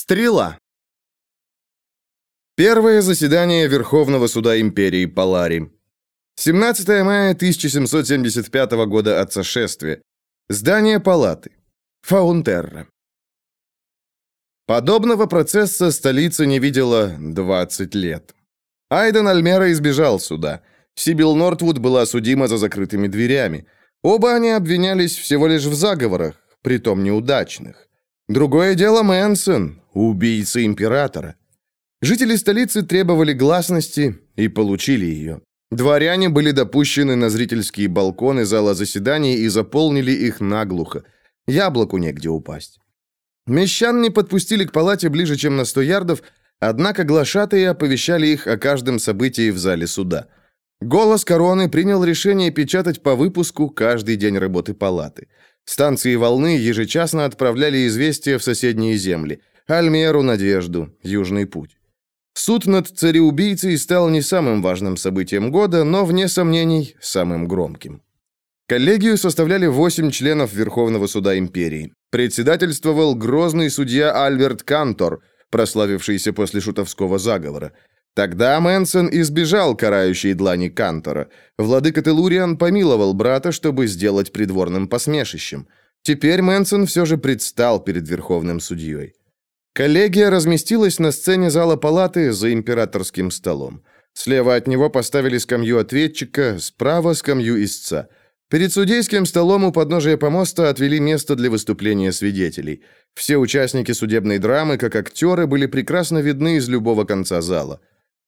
Стрела. Первое заседание Верховного суда империи Палари. 17 мая 1775 года от сошествия. Здание палаты. Фаунтерра. Подобного процесса столица не видела 20 лет. Айден Альмера избежал суда. Сибил Нортвуд была судима за закрытыми дверями. Оба они обвинялись всего лишь в заговорах, притом неудачных. Другое дело Мэнсон, убийца императора. Жители столицы требовали гласности и получили ее. Дворяне были допущены на зрительские балконы зала заседаний и заполнили их наглухо. Яблоку негде упасть. Мещан не подпустили к палате ближе, чем на сто ярдов, однако глашатые оповещали их о каждом событии в зале суда. Голос короны принял решение печатать по выпуску каждый день работы палаты. Станции волны ежечасно отправляли известия в соседние земли. Альмеру, Надежду, Южный путь. Суд над цареубийцей стал не самым важным событием года, но, вне сомнений, самым громким. Коллегию составляли восемь членов Верховного суда империи. Председательствовал грозный судья Альберт Кантор, прославившийся после шутовского заговора. Тогда Мэнсон избежал карающей длани Кантора. Владыка Телуриан помиловал брата, чтобы сделать придворным посмешищем. Теперь Мэнсон все же предстал перед верховным судьей. Коллегия разместилась на сцене зала палаты за императорским столом. Слева от него поставили скамью ответчика, справа скамью истца. Перед судейским столом у подножия помоста отвели место для выступления свидетелей. Все участники судебной драмы, как актеры, были прекрасно видны из любого конца зала.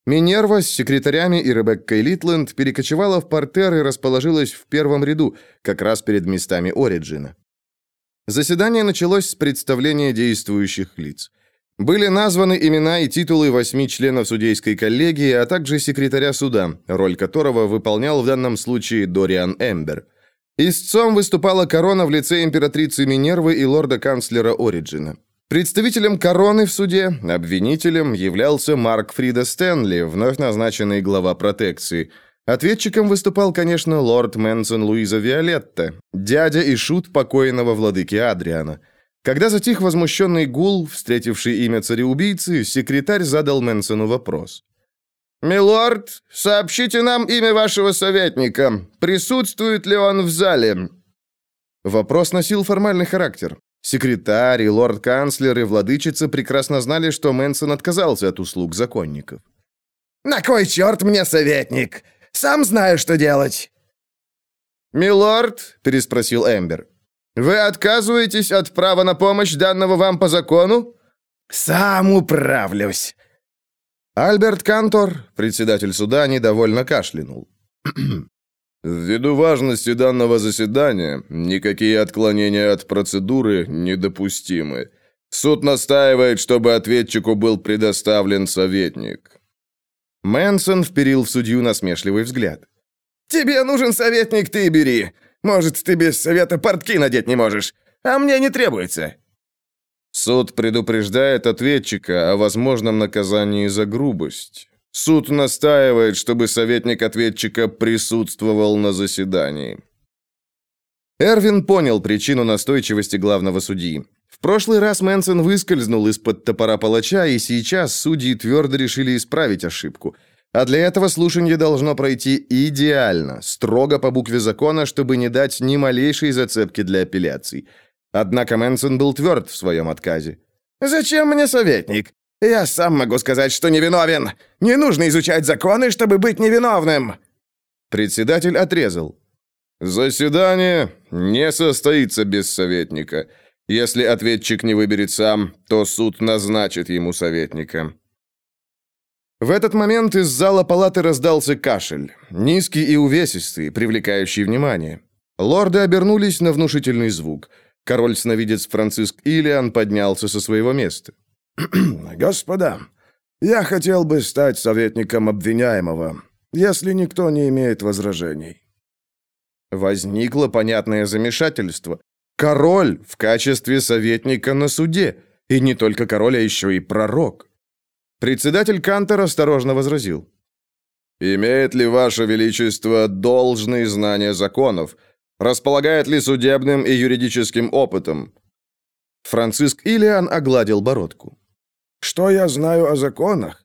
Минерва с секретарями и Ребеккой Литленд перекочевала в портер и расположилась в первом ряду, как раз перед местами Ориджина. Заседание началось с представления действующих лиц. Были названы имена и титулы восьми членов судейской коллегии, а также секретаря суда, роль которого выполнял в данном случае Дориан Эмбер. Истцом выступала корона в лице императрицы Минервы и лорда-канцлера Ориджина. Представителем короны в суде, обвинителем, являлся Марк Фрида Стэнли, вновь назначенный глава протекции. Ответчиком выступал, конечно, лорд Мэнсон Луиза Виолетта, дядя и шут покойного владыки Адриана. Когда затих возмущенный гул, встретивший имя цареубийцы, секретарь задал Мэнсону вопрос. «Милорд, сообщите нам имя вашего советника. Присутствует ли он в зале?» Вопрос носил формальный характер. Секретарь, и лорд-канцлер, и владычица прекрасно знали, что Мэнсон отказался от услуг законников. «На кой черт мне советник? Сам знаю, что делать!» «Милорд?» – переспросил Эмбер. «Вы отказываетесь от права на помощь, данного вам по закону?» «Сам управлюсь!» Альберт Кантор, председатель суда, недовольно кашлянул. Ввиду важности данного заседания, никакие отклонения от процедуры недопустимы. Суд настаивает, чтобы ответчику был предоставлен советник. Мэнсон вперил в судью насмешливый взгляд. «Тебе нужен советник, ты бери. Может, ты без совета портки надеть не можешь, а мне не требуется». Суд предупреждает ответчика о возможном наказании за грубость. Суд настаивает, чтобы советник ответчика присутствовал на заседании. Эрвин понял причину настойчивости главного судьи. В прошлый раз Мэнсон выскользнул из-под топора палача, и сейчас судьи твердо решили исправить ошибку. А для этого слушание должно пройти идеально, строго по букве закона, чтобы не дать ни малейшей зацепки для апелляций. Однако Мэнсон был тверд в своем отказе. «Зачем мне советник? Я сам могу сказать, что невиновен. Не нужно изучать законы, чтобы быть невиновным. Председатель отрезал. Заседание не состоится без советника. Если ответчик не выберет сам, то суд назначит ему советника. В этот момент из зала палаты раздался кашель, низкий и увесистый, привлекающий внимание. Лорды обернулись на внушительный звук. Король-сновидец Франциск Илиан поднялся со своего места. «Господа, я хотел бы стать советником обвиняемого, если никто не имеет возражений». Возникло понятное замешательство. Король в качестве советника на суде. И не только король, а еще и пророк. Председатель Кантер осторожно возразил. «Имеет ли Ваше Величество должные знания законов? Располагает ли судебным и юридическим опытом?» Франциск Илиан огладил бородку. Что я знаю о законах?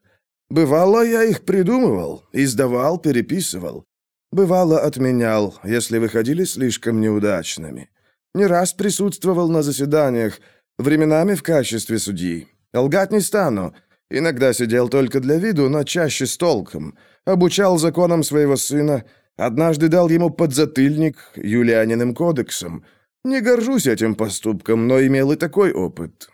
Бывало, я их придумывал, издавал, переписывал. Бывало, отменял, если выходили слишком неудачными. Не раз присутствовал на заседаниях, временами в качестве судьи. Лгать не стану. Иногда сидел только для виду, но чаще с толком. Обучал законам своего сына. Однажды дал ему подзатыльник Юлианиным кодексом. Не горжусь этим поступком, но имел и такой опыт.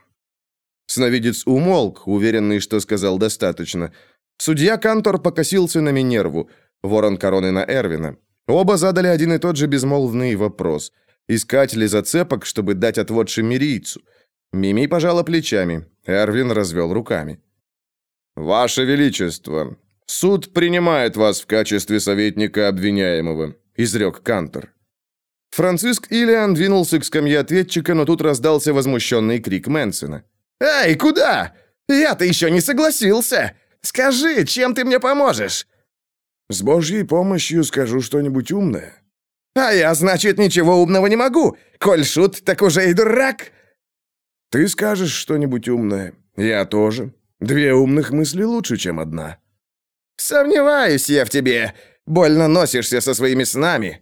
Сновидец умолк, уверенный, что сказал достаточно. Судья Кантор покосился на Минерву, ворон короны на Эрвина. Оба задали один и тот же безмолвный вопрос. Искать ли зацепок, чтобы дать отвод шемерийцу? Мими пожала плечами. Эрвин развел руками. «Ваше Величество, суд принимает вас в качестве советника обвиняемого», — изрек Кантор. Франциск Иллиан двинулся к скамье ответчика, но тут раздался возмущенный крик Мэнсона. «Эй, куда? Я-то еще не согласился! Скажи, чем ты мне поможешь?» «С Божьей помощью скажу что-нибудь умное». «А я, значит, ничего умного не могу. Коль шут, так уже и дурак». «Ты скажешь что-нибудь умное. Я тоже. Две умных мысли лучше, чем одна». «Сомневаюсь я в тебе. Больно носишься со своими снами».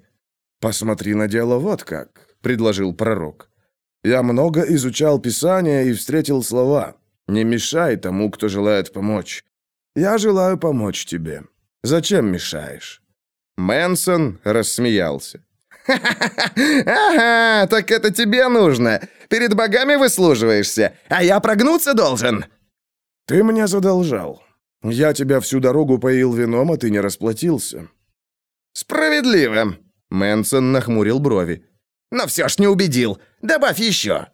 «Посмотри на дело вот как», — предложил пророк. Я много изучал Писание и встретил слова. Не мешай тому, кто желает помочь. Я желаю помочь тебе. Зачем мешаешь?» Мэнсон рассмеялся. «Ага, так это тебе нужно. Перед богами выслуживаешься, а я прогнуться должен». «Ты мне задолжал. Я тебя всю дорогу поил вином, а ты не расплатился». «Справедливо», — Мэнсон нахмурил брови. «Но все ж не убедил. Добавь еще!»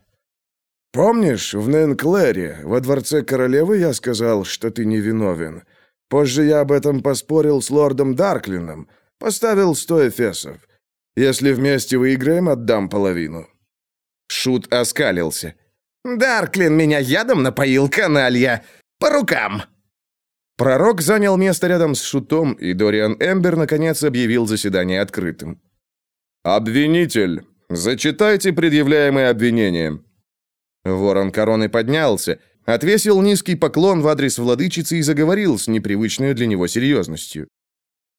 «Помнишь, в Ненклере, во дворце королевы, я сказал, что ты невиновен? Позже я об этом поспорил с лордом Дарклином, поставил сто эфесов. Если вместе выиграем, отдам половину». Шут оскалился. «Дарклин меня ядом напоил, каналья! По рукам!» Пророк занял место рядом с Шутом, и Дориан Эмбер наконец объявил заседание открытым. «Обвинитель, «Зачитайте предъявляемое обвинение». Ворон короны поднялся, отвесил низкий поклон в адрес владычицы и заговорил с непривычной для него серьезностью.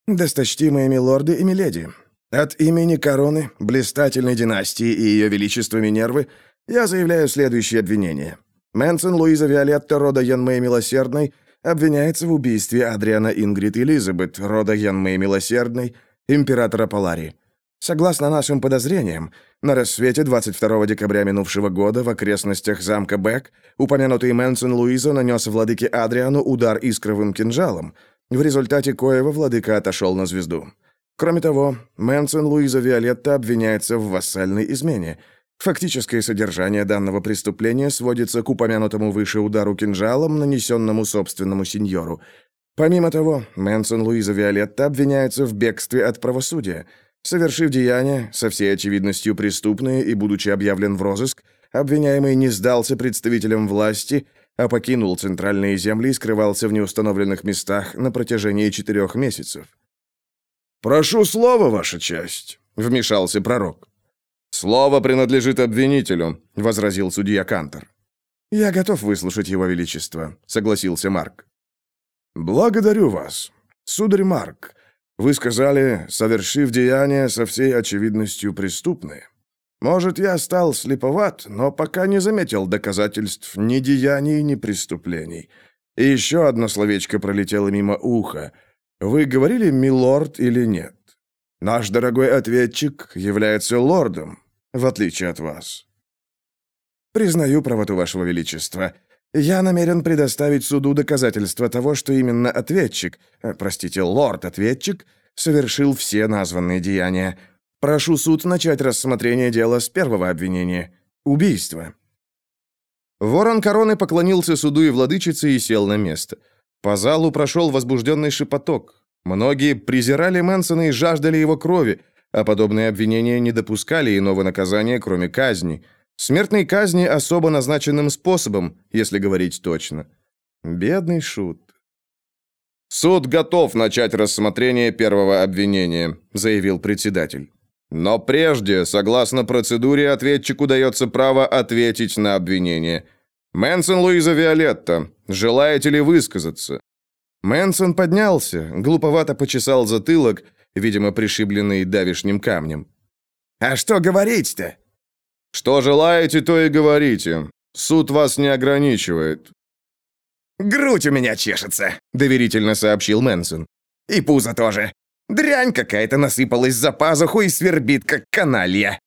«Досточтимые милорды и миледи, от имени короны, блистательной династии и ее величества Минервы я заявляю следующее обвинение. Мэнсон Луиза Виолетта, рода Янмэй Милосердной, обвиняется в убийстве Адриана Ингрид Элизабет, рода Янмэй Милосердной, императора Полари. Согласно нашим подозрениям, на рассвете 22 декабря минувшего года в окрестностях замка Бек упомянутый Мэнсон Луиза нанес владыке Адриану удар искровым кинжалом, в результате коего владыка отошел на звезду. Кроме того, Мэнсон Луиза Виолетта обвиняется в вассальной измене. Фактическое содержание данного преступления сводится к упомянутому выше удару кинжалом, нанесенному собственному сеньору. Помимо того, Мэнсон Луиза Виолетта обвиняется в бегстве от правосудия – Совершив деяние, со всей очевидностью преступное и будучи объявлен в розыск, обвиняемый не сдался представителям власти, а покинул центральные земли и скрывался в неустановленных местах на протяжении четырех месяцев. «Прошу слова, Ваша честь», — вмешался пророк. «Слово принадлежит обвинителю», — возразил судья Кантор. «Я готов выслушать его величество», — согласился Марк. «Благодарю вас. Сударь Марк, вы сказали, совершив деяние со всей очевидностью преступное. Может, я стал слеповат, но пока не заметил доказательств ни деяний, ни преступлений. И еще одно словечко пролетело мимо уха. Вы говорили «милорд» или нет? Наш дорогой ответчик является лордом, в отличие от вас. Признаю правоту вашего величества. Я намерен предоставить суду доказательства того, что именно ответчик, э, простите, лорд-ответчик, совершил все названные деяния. Прошу суд начать рассмотрение дела с первого обвинения – убийства». Ворон короны поклонился суду и владычице и сел на место. По залу прошел возбужденный шепоток. Многие презирали Мэнсона и жаждали его крови, а подобные обвинения не допускали иного наказания, кроме казни – Смертной казни особо назначенным способом, если говорить точно. Бедный шут. «Суд готов начать рассмотрение первого обвинения», — заявил председатель. «Но прежде, согласно процедуре, ответчику дается право ответить на обвинение. Мэнсон Луиза Виолетта, желаете ли высказаться?» Мэнсон поднялся, глуповато почесал затылок, видимо, пришибленный давишним камнем. «А что говорить-то?» «Что желаете, то и говорите. Суд вас не ограничивает». «Грудь у меня чешется», — доверительно сообщил Мэнсон. «И пузо тоже. Дрянь какая-то насыпалась за пазуху и свербит, как каналья».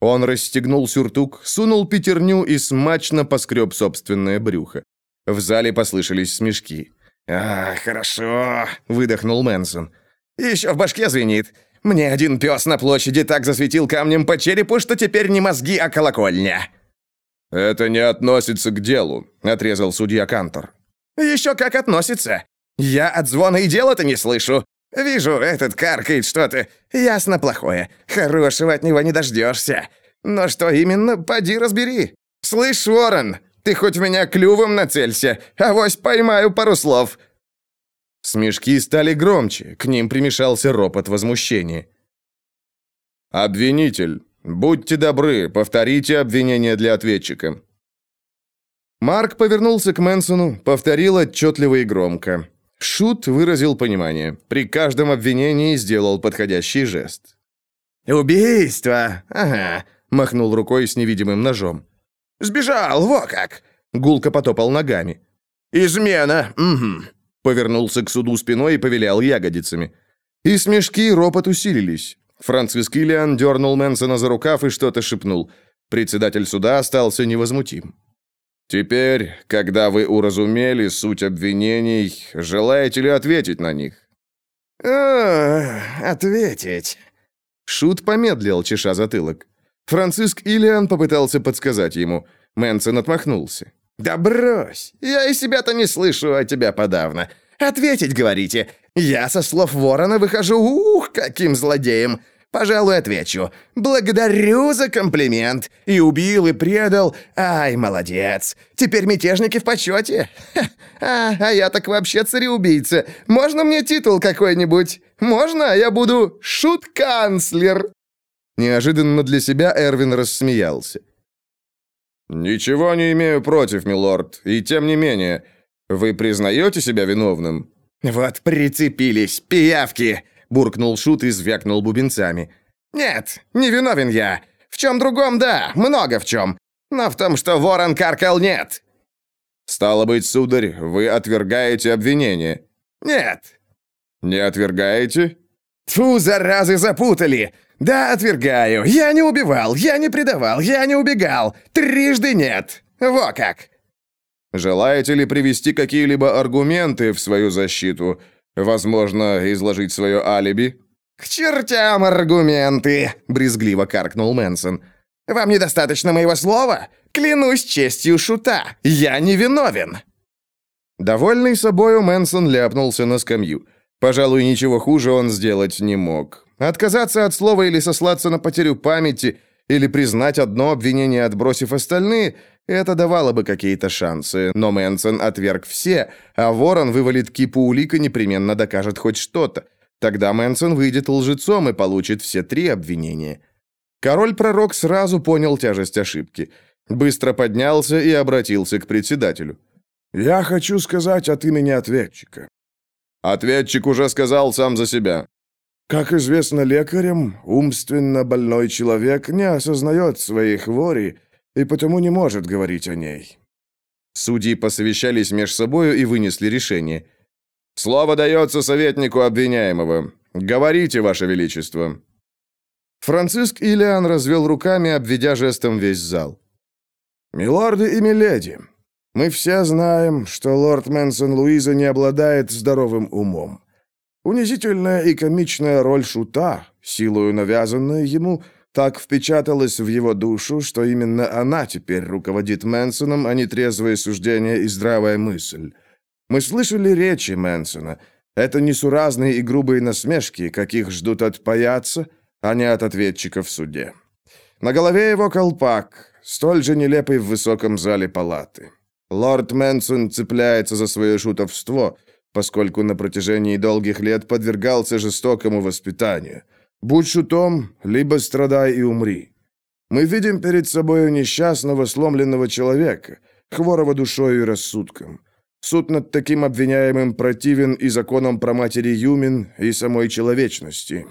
Он расстегнул сюртук, сунул пятерню и смачно поскреб собственное брюхо. В зале послышались смешки. «А, хорошо», — выдохнул Мэнсон. «Еще в башке звенит. Мне один пес на площади так засветил камнем по черепу, что теперь не мозги, а колокольня». «Это не относится к делу», — отрезал судья Кантор. «Еще как относится. Я от звона и дела-то не слышу. Вижу, этот каркает что-то. Ясно плохое. Хорошего от него не дождешься. Но что именно, поди разбери. Слышь, Ворон, ты хоть меня клювом нацелься, а вось поймаю пару слов». Смешки стали громче, к ним примешался ропот возмущения. «Обвинитель, будьте добры, повторите обвинение для ответчика». Марк повернулся к Мэнсону, повторил отчетливо и громко. Шут выразил понимание. При каждом обвинении сделал подходящий жест. «Убийство! Ага!» — махнул рукой с невидимым ножом. «Сбежал, во как!» — гулко потопал ногами. «Измена! Угу!» Повернулся к суду спиной и повелял ягодицами. И смешки и ропот усилились. Франциск Иллиан дернул Мэнсона за рукав и что-то шепнул. Председатель суда остался невозмутим. Теперь, когда вы уразумели суть обвинений, желаете ли ответить на них? О, ответить. Шут помедлил, чеша затылок. Франциск Иллиан попытался подсказать ему. Мэнсон отмахнулся. «Да брось! Я и себя-то не слышу, а тебя подавно. Ответить, говорите. Я со слов ворона выхожу, ух, каким злодеем. Пожалуй, отвечу. Благодарю за комплимент. И убил, и предал. Ай, молодец. Теперь мятежники в почете. А, а я так вообще цареубийца. Можно мне титул какой-нибудь? Можно? Я буду шут-канцлер. Неожиданно для себя Эрвин рассмеялся. «Ничего не имею против, милорд, и тем не менее, вы признаете себя виновным?» «Вот прицепились, пиявки!» буркнул Шут и звякнул бубенцами. «Нет, не виновен я. В чем другом, да, много в чем. Но в том, что ворон каркал, нет». «Стало быть, сударь, вы отвергаете обвинение?» «Нет». «Не отвергаете?» «Тьфу, заразы, запутали! Да, отвергаю. Я не убивал, я не предавал, я не убегал. Трижды нет. Во как!» «Желаете ли привести какие-либо аргументы в свою защиту?» Возможно, изложить свое алиби?» «К чертям аргументы!» — брезгливо каркнул Мэнсон. «Вам недостаточно моего слова? Клянусь честью шута, я не виновен!» Довольный собою, Мэнсон ляпнулся на скамью. Пожалуй, ничего хуже он сделать не мог. Отказаться от слова или сослаться на потерю памяти, или признать одно обвинение, отбросив остальные, это давало бы какие-то шансы, но Мэнсон отверг все, а Ворон вывалит кипу улик и непременно докажет хоть что-то. Тогда Мэнсон выйдет лжецом и получит все три обвинения. Король-пророк сразу понял тяжесть ошибки. Быстро поднялся и обратился к председателю. «Я хочу сказать от имени ответчика». «Ответчик уже сказал сам за себя». «Как известно лекарям, умственно больной человек не осознает своих хвори и потому не может говорить о ней». Судьи посовещались между собою и вынесли решение. «Слово дается советнику обвиняемого. Говорите, Ваше Величество». Франциск Илиан развел руками, обведя жестом весь зал. «Милорды и миледи, мы все знаем, что лорд Мэнсон Луиза не обладает здоровым умом. Унизительная и комичная роль шута, силою навязанная ему – так впечаталась в его душу, что именно она теперь руководит Мэнсоном, а не трезвое суждение и здравая мысль. Мы слышали речи Мэнсона. Это несуразные и грубые насмешки, каких ждут от паяца, а не от ответчика в суде. На голове его колпак, столь же нелепый в высоком зале палаты. Лорд Мэнсон цепляется за свое шутовство, поскольку на протяжении долгих лет подвергался жестокому воспитанию – Будь шутом, либо страдай и умри. Мы видим перед собой несчастного, сломленного человека, хворого душою и рассудком. Суд над таким обвиняемым противен и законам про матери Юмин, и самой человечности.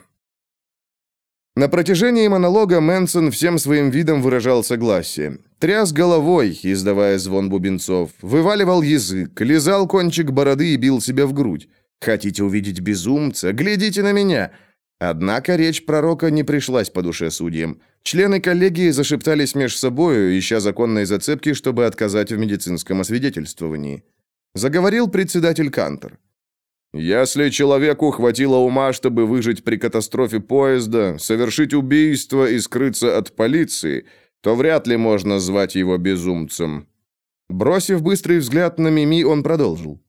На протяжении монолога Мэнсон всем своим видом выражал согласие. Тряс головой, издавая звон бубенцов, вываливал язык, лизал кончик бороды и бил себя в грудь. «Хотите увидеть безумца? Глядите на меня!» Однако речь пророка не пришлась по душе судьям. Члены коллегии зашептались меж собою, ища законные зацепки, чтобы отказать в медицинском освидетельствовании. Заговорил председатель Кантор. «Если человеку хватило ума, чтобы выжить при катастрофе поезда, совершить убийство и скрыться от полиции, то вряд ли можно звать его безумцем». Бросив быстрый взгляд на Мими, он продолжил.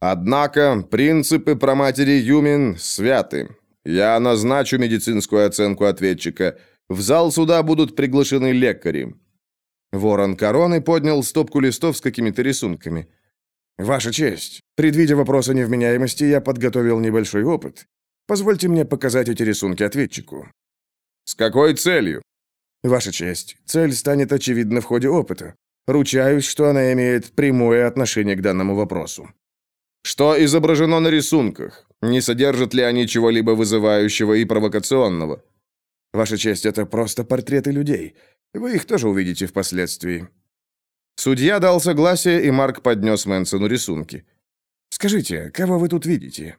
Однако принципы про матери Юмин святы. Я назначу медицинскую оценку ответчика. В зал суда будут приглашены лекари. Ворон Короны поднял стопку листов с какими-то рисунками. «Ваша честь, предвидя вопрос о невменяемости, я подготовил небольшой опыт. Позвольте мне показать эти рисунки ответчику». «С какой целью?» «Ваша честь, цель станет очевидна в ходе опыта. Ручаюсь, что она имеет прямое отношение к данному вопросу». Что изображено на рисунках? Не содержат ли они чего-либо вызывающего и провокационного? Ваша честь, это просто портреты людей. Вы их тоже увидите впоследствии. Судья дал согласие, и Марк поднес Мэнсону рисунки. «Скажите, кого вы тут видите?»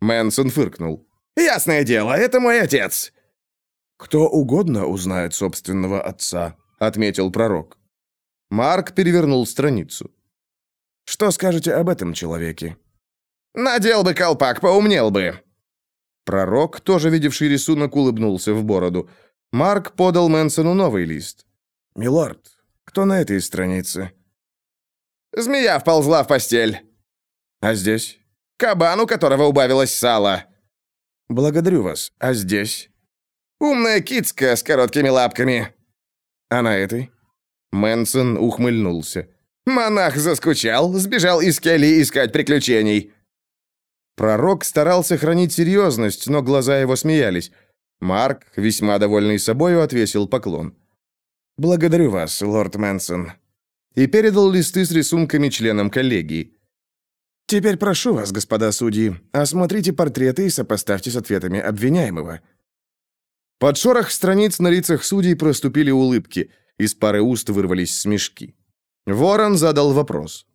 Мэнсон фыркнул. «Ясное дело, это мой отец!» «Кто угодно узнает собственного отца», — отметил пророк. Марк перевернул страницу. «Что скажете об этом человеке?» Надел бы колпак, поумнел бы. Пророк, тоже видевший рисунок, улыбнулся в бороду. Марк подал Мэнсону новый лист. «Милорд, кто на этой странице?» «Змея вползла в постель». «А здесь?» «Кабан, у которого убавилось сало». «Благодарю вас. А здесь?» «Умная кицка с короткими лапками». «А на этой?» Мэнсон ухмыльнулся. «Монах заскучал, сбежал из кельи искать приключений». Пророк старался хранить серьезность, но глаза его смеялись. Марк, весьма довольный собою, отвесил поклон. «Благодарю вас, лорд Мэнсон». И передал листы с рисунками членам коллегии. «Теперь прошу вас, господа судьи, осмотрите портреты и сопоставьте с ответами обвиняемого». Под шорох страниц на лицах судей проступили улыбки, из пары уст вырвались смешки. Ворон задал вопрос.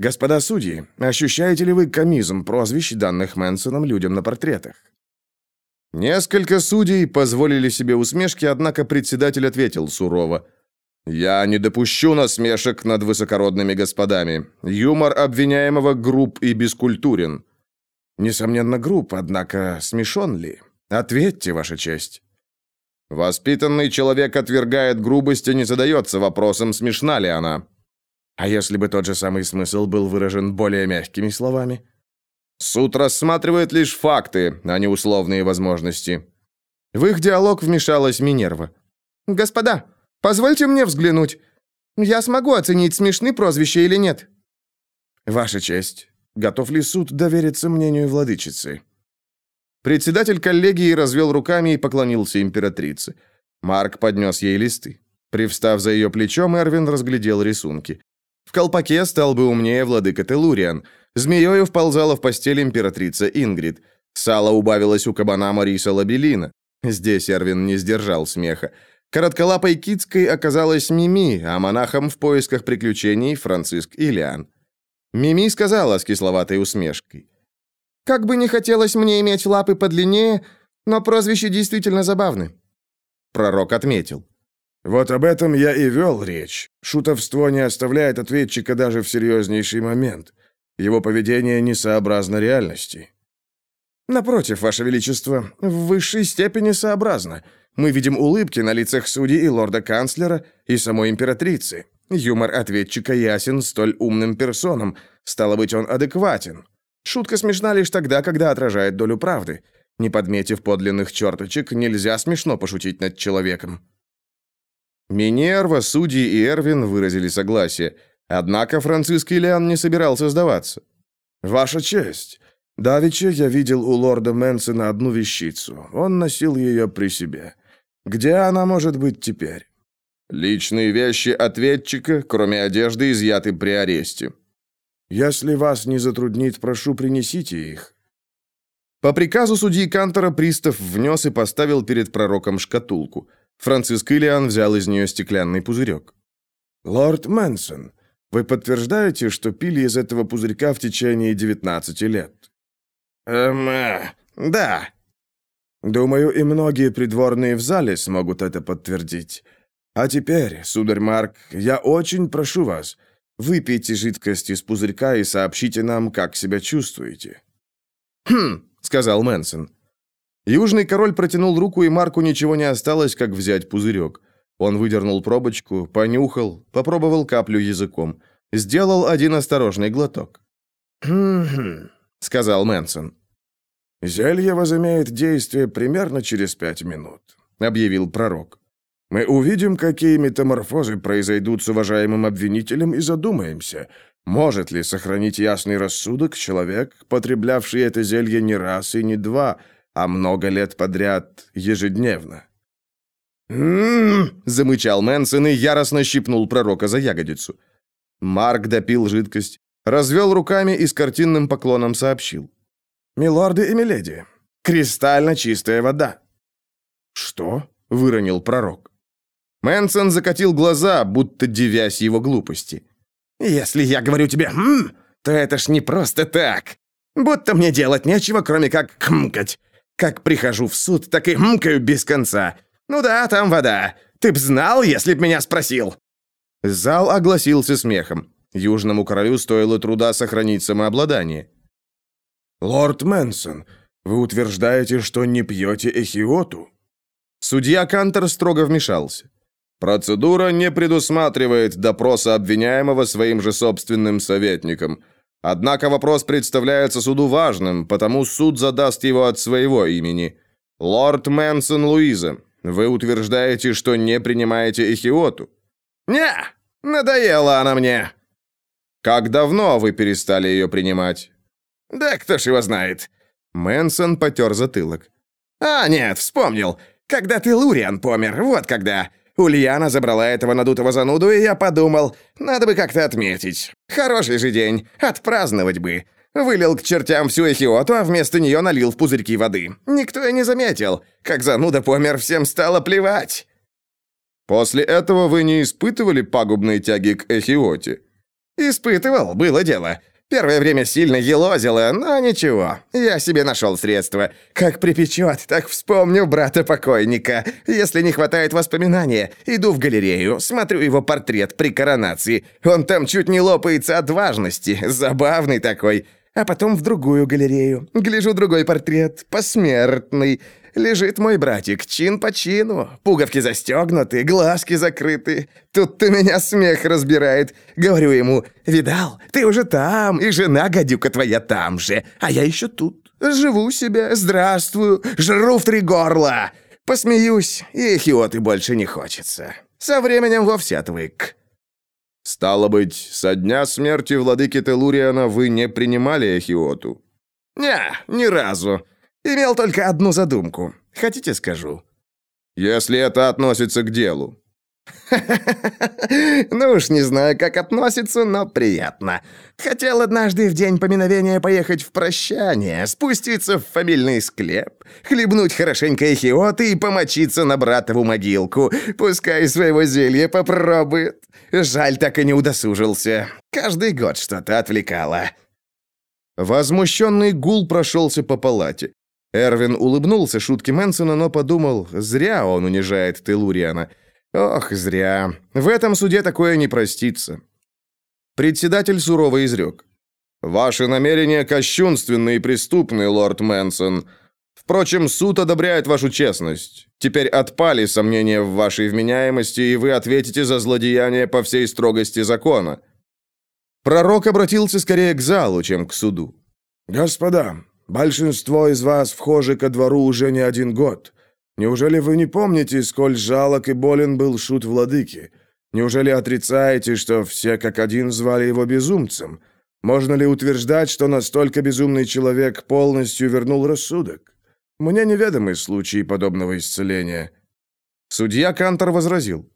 «Господа судьи, ощущаете ли вы комизм прозвищ, данных Мэнсоном людям на портретах?» Несколько судей позволили себе усмешки, однако председатель ответил сурово. «Я не допущу насмешек над высокородными господами. Юмор обвиняемого груб и бескультурен». «Несомненно, груб, однако смешон ли? Ответьте, Ваша честь». «Воспитанный человек отвергает грубость и не задается вопросом, смешна ли она». А если бы тот же самый смысл был выражен более мягкими словами? Суд рассматривает лишь факты, а не условные возможности. В их диалог вмешалась Минерва. «Господа, позвольте мне взглянуть. Я смогу оценить, смешны прозвища или нет». «Ваша честь, готов ли суд довериться мнению владычицы?» Председатель коллегии развел руками и поклонился императрице. Марк поднес ей листы. Привстав за ее плечом, Эрвин разглядел рисунки. В колпаке стал бы умнее владыка Телуриан. Змеёю вползала в постель императрица Ингрид. Сало убавилось у кабана Мариса Лабелина. Здесь Эрвин не сдержал смеха. Коротколапой китской оказалась Мими, а монахом в поисках приключений Франциск Илиан. Мими сказала с кисловатой усмешкой. «Как бы не хотелось мне иметь лапы подлиннее, но прозвища действительно забавны». Пророк отметил. Вот об этом я и вел речь. Шутовство не оставляет ответчика даже в серьезнейший момент. Его поведение несообразно реальности. Напротив, Ваше Величество, в высшей степени сообразно. Мы видим улыбки на лицах судей и лорда-канцлера, и самой императрицы. Юмор ответчика ясен столь умным персонам. Стало быть, он адекватен. Шутка смешна лишь тогда, когда отражает долю правды. Не подметив подлинных черточек, нельзя смешно пошутить над человеком. Минерва, судьи и Эрвин выразили согласие. Однако Франциск Ильян не собирался сдаваться. «Ваша честь, давеча я видел у лорда Мэнсона одну вещицу. Он носил ее при себе. Где она может быть теперь?» Личные вещи ответчика, кроме одежды, изъяты при аресте. Если вас не затруднит, прошу, принесите их. По приказу судьи Кантора пристав внес и поставил перед пророком шкатулку. Франциск Ильян взял из нее стеклянный пузырек. «Лорд Мэнсон, вы подтверждаете, что пили из этого пузырька в течение 19 лет?» «Эм, э, да». «Думаю, и многие придворные в зале смогут это подтвердить. А теперь, сударь Марк, я очень прошу вас, выпейте жидкость из пузырька и сообщите нам, как себя чувствуете». «Хм», — сказал Мэнсон. Южный король протянул руку, и Марку ничего не осталось, как взять пузырек. Он выдернул пробочку, понюхал, попробовал каплю языком. Сделал один осторожный глоток. «Хм-хм», — сказал Мэнсон. «Зелье возымеет действие примерно через пять минут», — объявил пророк. «Мы увидим, какие метаморфозы произойдут с уважаемым обвинителем, и задумаемся, может ли сохранить ясный рассудок человек, потреблявший это зелье не раз и не два, а много лет подряд ежедневно». «М-м-м!» замычал Мэнсон и яростно щипнул пророка за ягодицу. Марк допил жидкость, развел руками и с картинным поклоном сообщил. «Милорды и миледи, кристально чистая вода». «Что?» — выронил пророк. Мэнсон закатил глаза, будто девясь его глупости. «Если я говорю тебе «хм», то это ж не просто так. Будто мне делать нечего, кроме как хмкать. Как прихожу в суд, так и хмкаю без конца. Ну да, там вода. Ты б знал, если б меня спросил». Зал огласился смехом. Южному королю стоило труда сохранить самообладание. «Лорд Мэнсон, вы утверждаете, что не пьете эхиоту?» Судья Кантер строго вмешался. Процедура не предусматривает допроса обвиняемого своим же собственным советником. Однако вопрос представляется суду важным, потому суд задаст его от своего имени. Лорд Мэнсон Луиза, вы утверждаете, что не принимаете эхиоту? Не, надоела она мне. Как давно вы перестали ее принимать? Да кто ж его знает. Мэнсон потер затылок. А, нет, вспомнил. Когда ты Луриан помер, вот когда. Ульяна забрала этого надутого зануду, и я подумал, надо бы как-то отметить. Хороший же день, отпраздновать бы. Вылил к чертям всю эхиоту, а вместо нее налил в пузырьки воды. Никто и не заметил. Как зануда помер, всем стало плевать. После этого вы не испытывали пагубной тяги к эхиоте? Испытывал, было дело. Первое время сильно елозило, но ничего. Я себе нашел средства. Как припечет, так вспомню брата покойника. Если не хватает воспоминания, иду в галерею, смотрю его портрет при коронации. Он там чуть не лопается от важности. Забавный такой. А потом в другую галерею. Гляжу другой портрет, посмертный. Лежит мой братик, чин по чину. Пуговки застегнуты, глазки закрыты. Тут-то меня смех разбирает. Говорю ему, видал, ты уже там, и жена гадюка твоя там же, а я еще тут. Живу себе, здравствую, жру в три горла. Посмеюсь, и хиоты больше не хочется. Со временем вовсе отвык. Стало быть, со дня смерти владыки Телуриана вы не принимали эхиоту? Не, ни разу. Имел только одну задумку. Хотите, скажу? Если это относится к делу. Ну уж не знаю, как относится, но приятно. Хотел однажды в день поминовения поехать в прощание, спуститься в фамильный склеп, хлебнуть хорошенько эхиоты и помочиться на братову могилку. Пускай своего зелья попробует. Жаль, так и не удосужился. Каждый год что-то отвлекало. Возмущенный гул прошелся по палате. Эрвин улыбнулся шутке Мэнсона, но подумал, зря он унижает Телуриана. Ох, зря. В этом суде такое не простится. Председатель сурово изрек. «Ваши намерения кощунственны и преступны, лорд Мэнсон. Впрочем, суд одобряет вашу честность. Теперь отпали сомнения в вашей вменяемости, и вы ответите за злодеяние по всей строгости закона». Пророк обратился скорее к залу, чем к суду. «Господа, большинство из вас вхожи ко двору уже не один год. Неужели вы не помните, сколь жалок и болен был шут владыки? Неужели отрицаете, что все как один звали его безумцем? Можно ли утверждать, что настолько безумный человек полностью вернул рассудок? Мне неведомы случаи подобного исцеления». Судья Кантор возразил.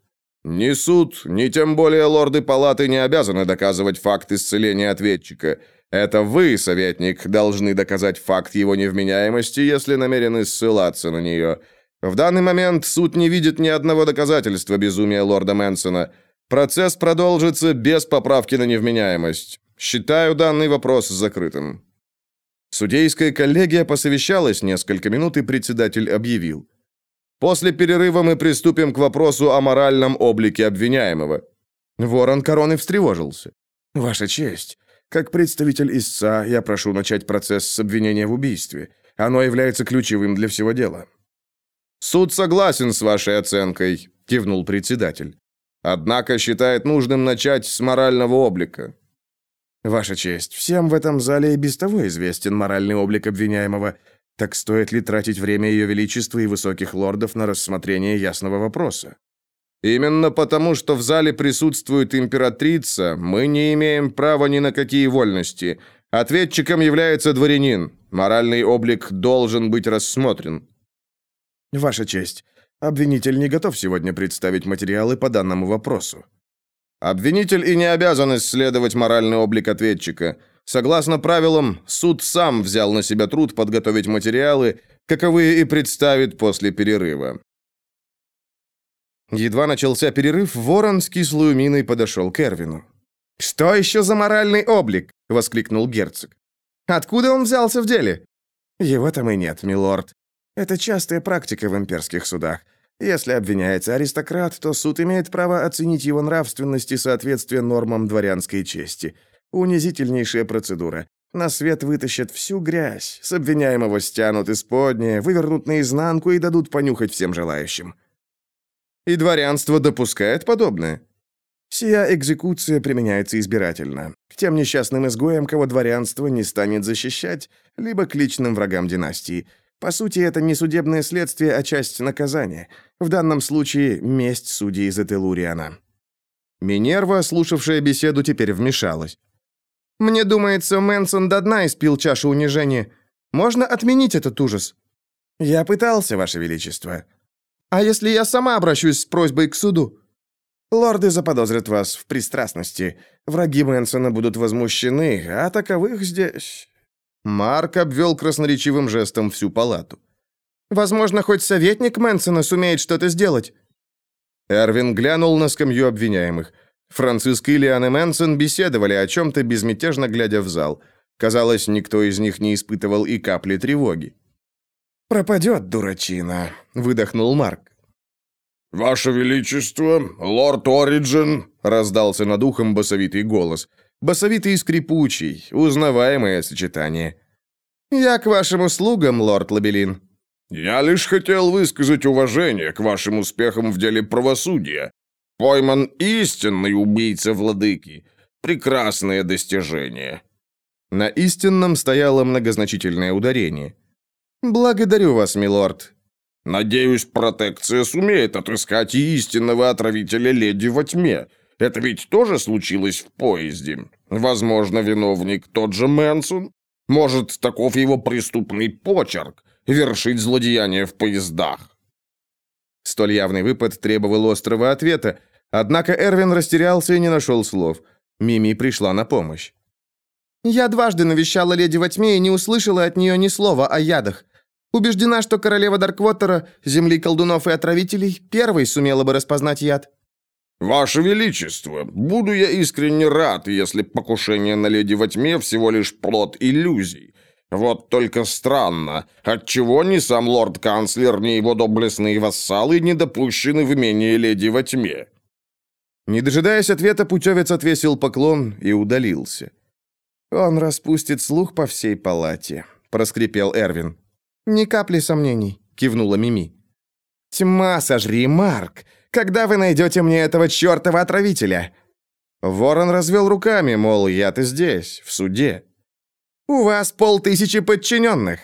Ни суд, ни тем более лорды палаты не обязаны доказывать факт исцеления ответчика. Это вы, советник, должны доказать факт его невменяемости, если намерены ссылаться на нее. В данный момент суд не видит ни одного доказательства безумия лорда Мэнсона. Процесс продолжится без поправки на невменяемость. Считаю данный вопрос закрытым. Судейская коллегия посовещалась несколько минут, и председатель объявил. После перерыва мы приступим к вопросу о моральном облике обвиняемого». Ворон короны встревожился. «Ваша честь, как представитель истца, я прошу начать процесс с обвинения в убийстве. Оно является ключевым для всего дела». «Суд согласен с вашей оценкой», — кивнул председатель. «Однако считает нужным начать с морального облика». «Ваша честь, всем в этом зале и без того известен моральный облик обвиняемого. Так стоит ли тратить время Ее Величества и высоких лордов на рассмотрение ясного вопроса? Именно потому, что в зале присутствует императрица, мы не имеем права ни на какие вольности. Ответчиком является дворянин. Моральный облик должен быть рассмотрен. Ваша честь, обвинитель не готов сегодня представить материалы по данному вопросу. Обвинитель и не обязан исследовать моральный облик ответчика. Согласно правилам, суд сам взял на себя труд подготовить материалы, каковые и представит после перерыва. Едва начался перерыв, Ворон с кислой миной подошел к Эрвину. «Что еще за моральный облик?» — воскликнул герцог. «Откуда он взялся в деле?» «Его там и нет, милорд. Это частая практика в имперских судах. Если обвиняется аристократ, то суд имеет право оценить его нравственность и соответствие нормам дворянской чести. Унизительнейшая процедура. На свет вытащат всю грязь, с обвиняемого стянут исподнее, вывернут наизнанку и дадут понюхать всем желающим. И дворянство допускает подобное? Сия экзекуция применяется избирательно. К тем несчастным изгоям, кого дворянство не станет защищать, либо к личным врагам династии. По сути, это не судебное следствие, а часть наказания. В данном случае месть судьи из Этелуриана. Минерва, слушавшая беседу, теперь вмешалась. Мне думается, Мэнсон до дна испил чашу унижения. Можно отменить этот ужас?» «Я пытался, Ваше Величество». «А если я сама обращусь с просьбой к суду?» «Лорды заподозрят вас в пристрастности. Враги Мэнсона будут возмущены, а таковых здесь...» Марк обвел красноречивым жестом всю палату. «Возможно, хоть советник Мэнсона сумеет что-то сделать». Эрвин глянул на скамью обвиняемых – Франциск и и Мэнсон беседовали о чем-то, безмятежно глядя в зал. Казалось, никто из них не испытывал и капли тревоги. «Пропадет, дурачина», — выдохнул Марк. «Ваше Величество, лорд Ориджин», — раздался над ухом басовитый голос. Басовитый и скрипучий, узнаваемое сочетание. «Я к вашим услугам, лорд Лабелин». «Я лишь хотел высказать уважение к вашим успехам в деле правосудия. Пойман истинный убийца владыки. Прекрасное достижение». На истинном стояло многозначительное ударение. «Благодарю вас, милорд». «Надеюсь, протекция сумеет отыскать и истинного отравителя леди во тьме. Это ведь тоже случилось в поезде. Возможно, виновник тот же Мэнсон. Может, таков его преступный почерк — вершить злодеяния в поездах. Столь явный выпад требовал острого ответа, однако Эрвин растерялся и не нашел слов. Мими пришла на помощь. «Я дважды навещала леди во тьме и не услышала от нее ни слова о ядах. Убеждена, что королева Дарквотера, земли колдунов и отравителей, первой сумела бы распознать яд». «Ваше Величество, буду я искренне рад, если покушение на леди во тьме всего лишь плод иллюзий. Вот только странно, отчего ни сам лорд-канцлер, ни его доблестные вассалы не допущены в имение леди во тьме?» Не дожидаясь ответа, путевец отвесил поклон и удалился. «Он распустит слух по всей палате», — проскрипел Эрвин. «Ни капли сомнений», — кивнула Мими. «Тьма сожри, Марк! Когда вы найдете мне этого чертова отравителя?» Ворон развел руками, мол, я-то здесь, в суде. У вас полтысячи подчиненных!»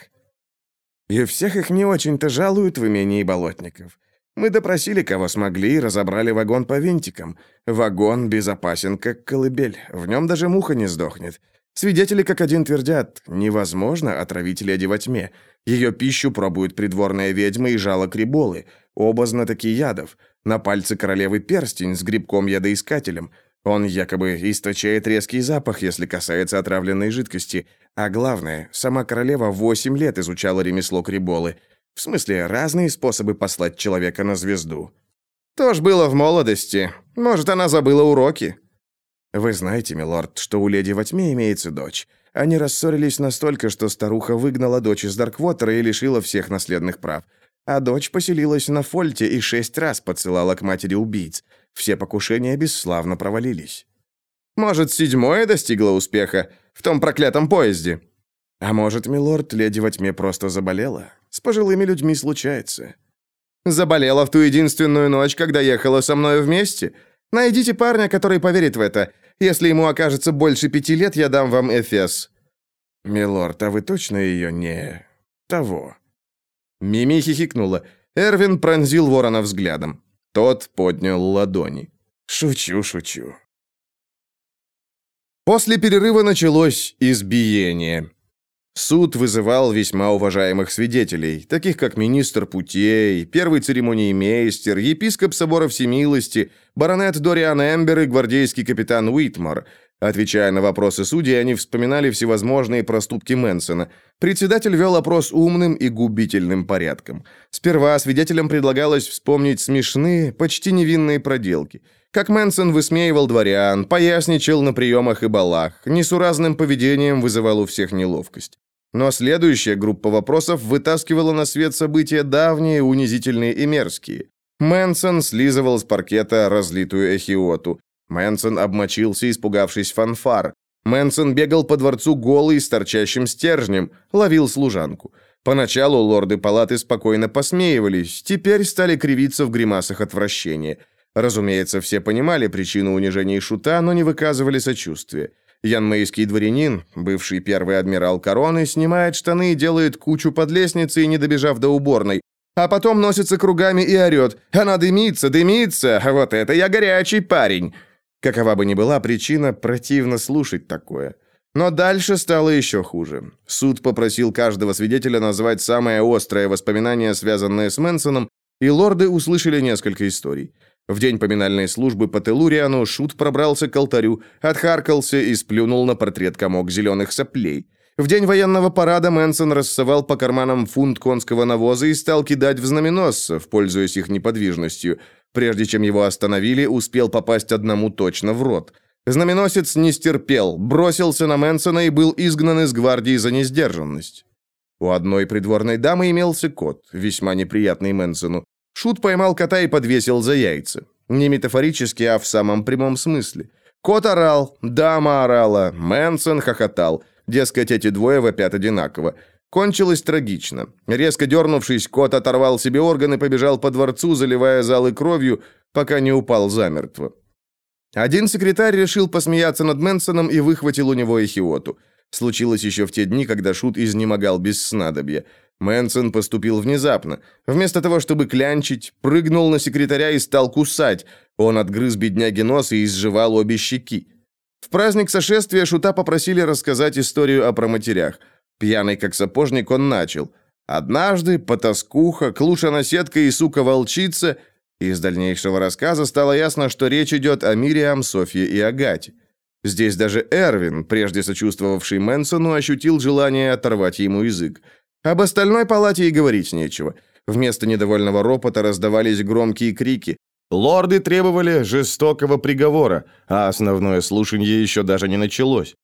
И всех их не очень-то жалуют в имении болотников. Мы допросили, кого смогли, и разобрали вагон по винтикам. Вагон безопасен, как колыбель. В нем даже муха не сдохнет. Свидетели как один твердят, невозможно отравить леди во тьме. Ее пищу пробуют придворная ведьма и жало криболы, оба знатоки ядов. На пальце королевы перстень с грибком-ядоискателем. Он якобы источает резкий запах, если касается отравленной жидкости. А главное, сама королева восемь лет изучала ремесло криболы. В смысле, разные способы послать человека на звезду. То ж было в молодости. Может, она забыла уроки. Вы знаете, милорд, что у леди во тьме имеется дочь. Они рассорились настолько, что старуха выгнала дочь из Дарквотера и лишила всех наследных прав. А дочь поселилась на Фольте и шесть раз подсылала к матери убийц. Все покушения бесславно провалились. Может, седьмое достигло успеха в том проклятом поезде? А может, милорд, леди во тьме просто заболела? С пожилыми людьми случается. Заболела в ту единственную ночь, когда ехала со мной вместе? Найдите парня, который поверит в это. Если ему окажется больше пяти лет, я дам вам Эфес». «Милорд, а вы точно ее не... того?» Мими хихикнула. Эрвин пронзил ворона взглядом. Тот поднял ладони. «Шучу, шучу». После перерыва началось избиение. Суд вызывал весьма уважаемых свидетелей, таких как министр Путей, первый церемониймейстер, епископ собора Всемилости, баронет Дориан Эмбер и гвардейский капитан Уитмор. Отвечая на вопросы судей, они вспоминали всевозможные проступки Мэнсона. Председатель вел опрос умным и губительным порядком. Сперва свидетелям предлагалось вспомнить смешные, почти невинные проделки. Как Мэнсон высмеивал дворян, поясничал на приемах и балах, несуразным поведением вызывал у всех неловкость. Но следующая группа вопросов вытаскивала на свет события давние, унизительные и мерзкие. Мэнсон слизывал с паркета разлитую эхиоту. Мэнсон обмочился, испугавшись фанфар. Мэнсон бегал по дворцу голый с торчащим стержнем, ловил служанку. Поначалу лорды палаты спокойно посмеивались, теперь стали кривиться в гримасах отвращения. Разумеется, все понимали причину унижения шута, но не выказывали сочувствия. Янмейский дворянин, бывший первый адмирал короны, снимает штаны и делает кучу под лестницей, не добежав до уборной, а потом носится кругами и орет «Она дымится, дымится! Вот это я горячий парень!» Какова бы ни была причина, противно слушать такое. Но дальше стало еще хуже. Суд попросил каждого свидетеля назвать самое острое воспоминание, связанное с Мэнсоном, и лорды услышали несколько историй. В день поминальной службы по Телуриану Шут пробрался к алтарю, отхаркался и сплюнул на портрет комок зеленых соплей. В день военного парада Мэнсон рассовал по карманам фунт конского навоза и стал кидать в знаменосцев, пользуясь их неподвижностью. Прежде чем его остановили, успел попасть одному точно в рот. Знаменосец не стерпел, бросился на Мэнсона и был изгнан из гвардии за несдержанность. У одной придворной дамы имелся кот, весьма неприятный Мэнсону. Шут поймал кота и подвесил за яйца. Не метафорически, а в самом прямом смысле. Кот орал, дама орала, Мэнсон хохотал. Дескать, эти двое вопят одинаково. Кончилось трагично. Резко дернувшись, кот оторвал себе орган и побежал по дворцу, заливая залы кровью, пока не упал замертво. Один секретарь решил посмеяться над Мэнсоном и выхватил у него эхиоту. Случилось еще в те дни, когда Шут изнемогал без снадобья. Мэнсон поступил внезапно. Вместо того, чтобы клянчить, прыгнул на секретаря и стал кусать. Он отгрыз бедняге нос и изживал обе щеки. В праздник сошествия Шута попросили рассказать историю о проматерях. Пьяный как сапожник он начал. Однажды потаскуха, клуша-наседка и сука-волчица... Из дальнейшего рассказа стало ясно, что речь идет о Мириам, Софье и Агате. Здесь даже Эрвин, прежде сочувствовавший Мэнсону, ощутил желание оторвать ему язык. Об остальной палате и говорить нечего. Вместо недовольного ропота раздавались громкие крики. Лорды требовали жестокого приговора, а основное слушание еще даже не началось.